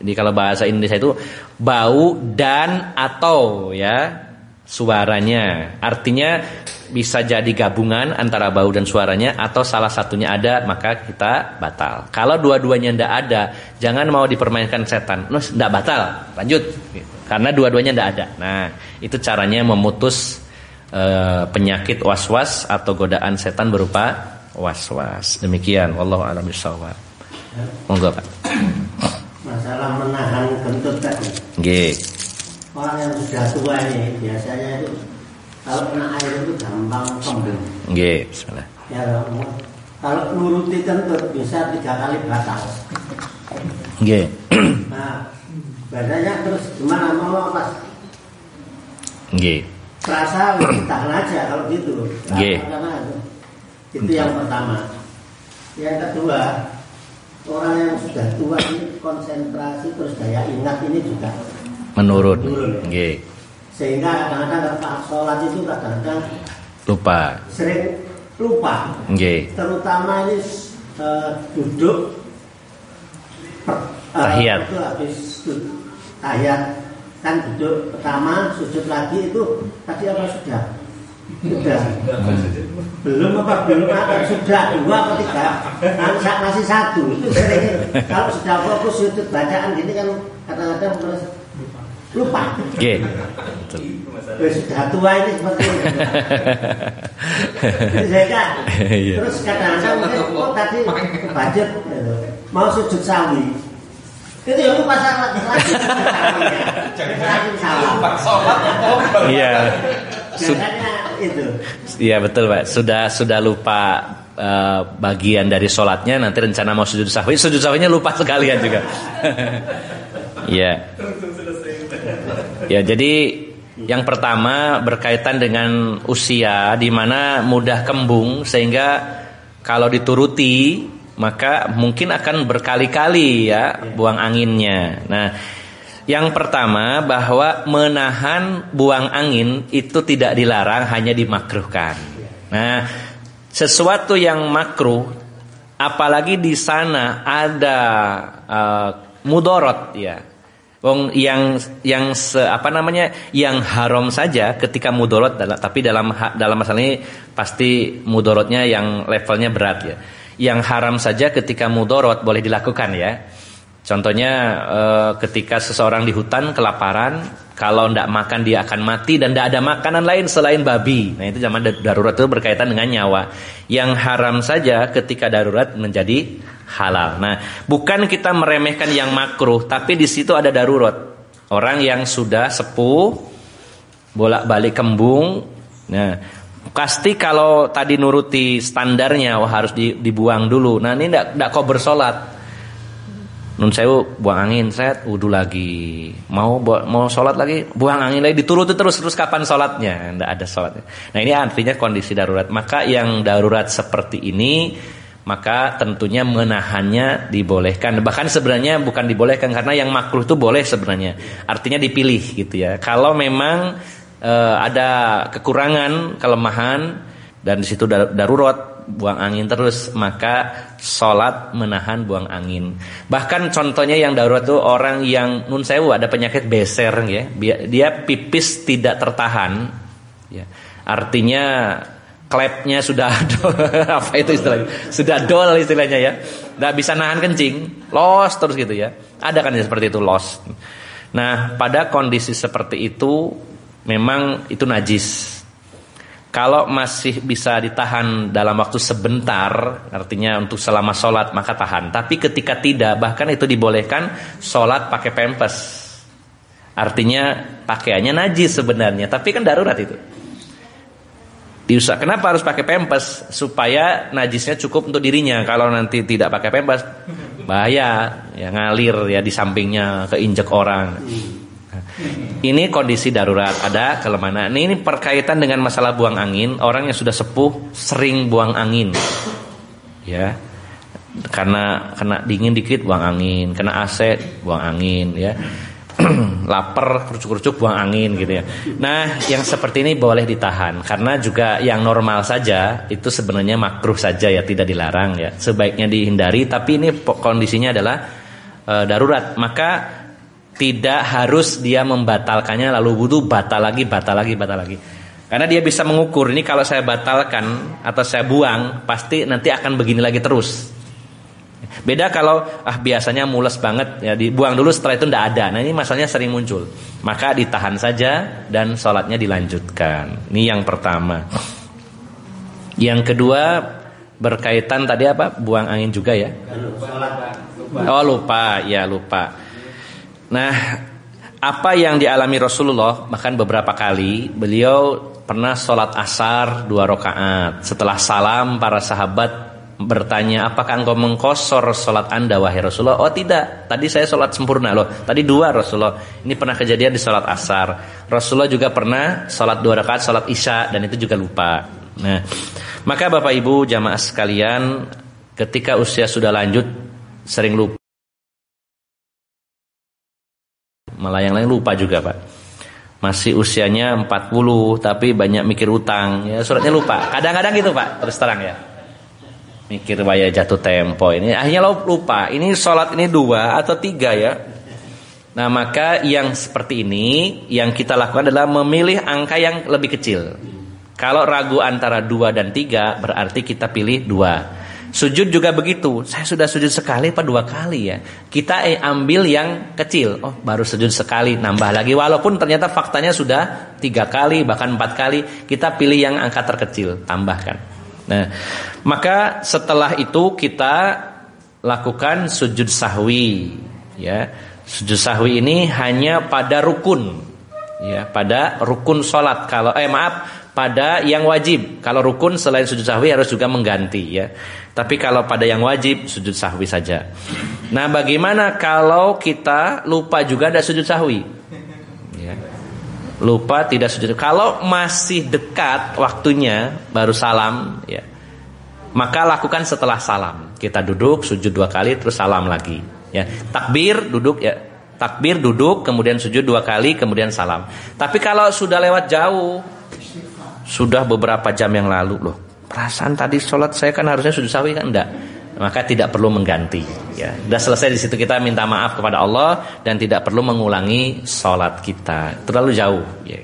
Jadi kalau bahasa Indonesia itu bau dan atau ya suaranya. Artinya bisa jadi gabungan antara bau dan suaranya atau salah satunya ada maka kita batal. Kalau dua-duanya tidak ada, jangan mau dipermainkan setan. Nus tidak batal, lanjut. Karena dua-duanya tidak ada. Nah, itu caranya memutus e, penyakit was-was atau godaan setan berupa was-was. Demikian, wallahu a'lam bishawab. Monggo, Pak. Masalah menahan kentut tadi. Nggih orang yang sudah tua ini biasanya itu kalau kena air itu gampang kembung. Nggih, bismillah. Ya, kalau nuruti kentut bisa tiga kali batal. Nggih. Nah, badannya terus gimana mau pas? Nggih. Terasa tahan aja kalau gitu. Nggih. Itu yang pertama. Yang kedua, orang yang sudah tua ini konsentrasi terus daya ingat ini juga menurun. Nggih. Sehingga kadang-kadang pas sholat itu kadang-kadang lupa. Sering lupa. Nggih. Terutama ini uh, duduk uh, tahiyat. Itu habis tahiyat kan duduk pertama sujud lagi itu tadi apa sudah sudah belum apa belum ada sudah dua atau tiga masih satu itu sering kalau sudah fokus sujud bacaan gini kan kadang-kadang terus lupa. Oke. Sudah tua ini seperti ini. Saya iya. terus kadang-kadang mungkin oh tadi budget mau sujud sawi. Itu ya lupa salat lagi. Jangan salah. Iya. itu. Iya betul Pak. Sudah sudah lupa uh, bagian dari sholatnya nanti rencana mau sujud sahwi sujud sahwinya lupa sekalian juga. Iya. Ya, jadi yang pertama berkaitan dengan usia di mana mudah kembung sehingga kalau dituruti maka mungkin akan berkali-kali ya buang anginnya. Nah, yang pertama bahwa menahan buang angin itu tidak dilarang hanya dimakruhkan. Nah, sesuatu yang makruh apalagi di sana ada uh, mudorot ya Wong yang yang se, apa namanya yang haram saja ketika mudorot tapi dalam dalam masalah ini pasti mudorotnya yang levelnya berat ya. Yang haram saja ketika mudorot boleh dilakukan ya. Contohnya eh, ketika seseorang di hutan kelaparan, kalau tidak makan dia akan mati dan tidak ada makanan lain selain babi. Nah itu zaman darurat itu berkaitan dengan nyawa. Yang haram saja ketika darurat menjadi halal. Nah bukan kita meremehkan yang makruh, tapi di situ ada darurat. Orang yang sudah sepuh, bolak-balik kembung. Nah pasti kalau tadi nuruti standarnya wah harus dibuang dulu. Nah ini tidak kau bersolat Nun sewu buang angin, set wudhu lagi. Mau mau sholat lagi, buang angin lagi. Dituruti terus terus kapan sholatnya? Tidak ada sholatnya. Nah ini artinya kondisi darurat. Maka yang darurat seperti ini, maka tentunya menahannya dibolehkan. Bahkan sebenarnya bukan dibolehkan karena yang makruh itu boleh sebenarnya. Artinya dipilih gitu ya. Kalau memang e, ada kekurangan, kelemahan dan di situ darurat buang angin terus maka sholat menahan buang angin bahkan contohnya yang darurat itu orang yang nun sewu ada penyakit beser ya dia pipis tidak tertahan ya artinya klepnya sudah apa itu istilahnya? Sudah dol istilahnya ya. Nggak bisa nahan kencing. Los terus gitu ya. Ada kan ya seperti itu los. Nah pada kondisi seperti itu memang itu najis. Kalau masih bisa ditahan dalam waktu sebentar, artinya untuk selama sholat maka tahan. Tapi ketika tidak, bahkan itu dibolehkan sholat pakai pempes. Artinya pakaiannya najis sebenarnya, tapi kan darurat itu. Diusak, kenapa harus pakai pempes? Supaya najisnya cukup untuk dirinya. Kalau nanti tidak pakai pempes, bahaya, ya ngalir ya di sampingnya keinjek orang. Ini kondisi darurat, ada kelemahan. Ini, ini perkaitan dengan masalah buang angin. Orang yang sudah sepuh sering buang angin, ya, karena kena dingin dikit buang angin, kena AC buang angin, ya, lapar kerucuk-kerucuk buang angin gitu ya. Nah, yang seperti ini boleh ditahan karena juga yang normal saja itu sebenarnya makruh saja ya, tidak dilarang ya. Sebaiknya dihindari, tapi ini kondisinya adalah e, darurat. Maka tidak harus dia membatalkannya lalu wudhu batal lagi, batal lagi, batal lagi. Karena dia bisa mengukur ini kalau saya batalkan atau saya buang pasti nanti akan begini lagi terus. Beda kalau ah biasanya mules banget ya dibuang dulu setelah itu tidak ada. Nah ini masalahnya sering muncul. Maka ditahan saja dan sholatnya dilanjutkan. Ini yang pertama. Yang kedua berkaitan tadi apa? Buang angin juga ya? Oh lupa, ya lupa. Nah, apa yang dialami Rasulullah bahkan beberapa kali beliau pernah sholat asar dua rakaat. Setelah salam para sahabat bertanya, apakah engkau mengkosor sholat anda wahai Rasulullah? Oh tidak, tadi saya sholat sempurna loh. Tadi dua Rasulullah. Ini pernah kejadian di sholat asar. Rasulullah juga pernah sholat dua rakaat sholat isya dan itu juga lupa. Nah, maka bapak ibu jamaah sekalian, ketika usia sudah lanjut sering lupa Malah yang lain lupa juga Pak. Masih usianya 40 tapi banyak mikir utang. Ya suratnya lupa. Kadang-kadang gitu Pak, terus terang ya. Mikir waya jatuh tempo ini. Akhirnya lupa. Ini sholat ini dua atau tiga ya. Nah maka yang seperti ini yang kita lakukan adalah memilih angka yang lebih kecil. Kalau ragu antara dua dan tiga berarti kita pilih dua. Sujud juga begitu. Saya sudah sujud sekali apa dua kali ya. Kita eh, ambil yang kecil. Oh baru sujud sekali nambah lagi. Walaupun ternyata faktanya sudah tiga kali bahkan empat kali. Kita pilih yang angka terkecil tambahkan. Nah maka setelah itu kita lakukan sujud sahwi. Ya sujud sahwi ini hanya pada rukun. Ya pada rukun sholat. Kalau eh maaf pada yang wajib. Kalau rukun selain sujud sahwi harus juga mengganti ya. Tapi kalau pada yang wajib sujud sahwi saja. Nah, bagaimana kalau kita lupa juga ada sujud sahwi? Lupa tidak sujud. Kalau masih dekat waktunya baru salam ya. Maka lakukan setelah salam. Kita duduk sujud dua kali terus salam lagi ya. Takbir duduk ya. Takbir duduk kemudian sujud dua kali kemudian salam. Tapi kalau sudah lewat jauh sudah beberapa jam yang lalu loh. Perasaan tadi sholat saya kan harusnya sudah sawi kan enggak. Maka tidak perlu mengganti. Ya, sudah selesai di situ kita minta maaf kepada Allah dan tidak perlu mengulangi sholat kita. Terlalu jauh. Ya.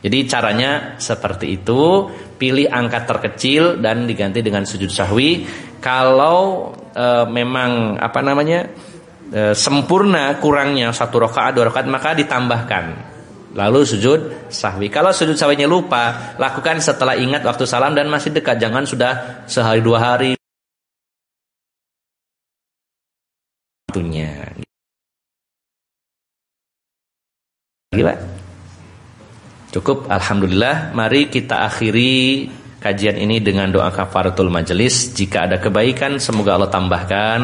Jadi caranya seperti itu. Pilih angka terkecil dan diganti dengan sujud sahwi. Kalau e, memang apa namanya e, sempurna kurangnya satu rakaat dua rakaat maka ditambahkan lalu sujud sahwi kalau sujud sahwinya lupa lakukan setelah ingat waktu salam dan masih dekat jangan sudah sehari dua hari waktunya. Gila. Cukup alhamdulillah. Mari kita akhiri kajian ini dengan doa kafaratul majelis jika ada kebaikan semoga Allah tambahkan.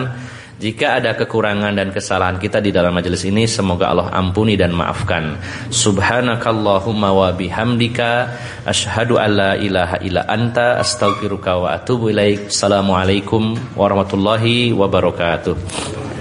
Jika ada kekurangan dan kesalahan kita di dalam majelis ini semoga Allah ampuni dan maafkan. Subhanakallahumma wa bihamdika. Alla ilaha illa anta. Astaghfiruka wa atubu ilaik. Assalamualaikum warahmatullahi wabarakatuh.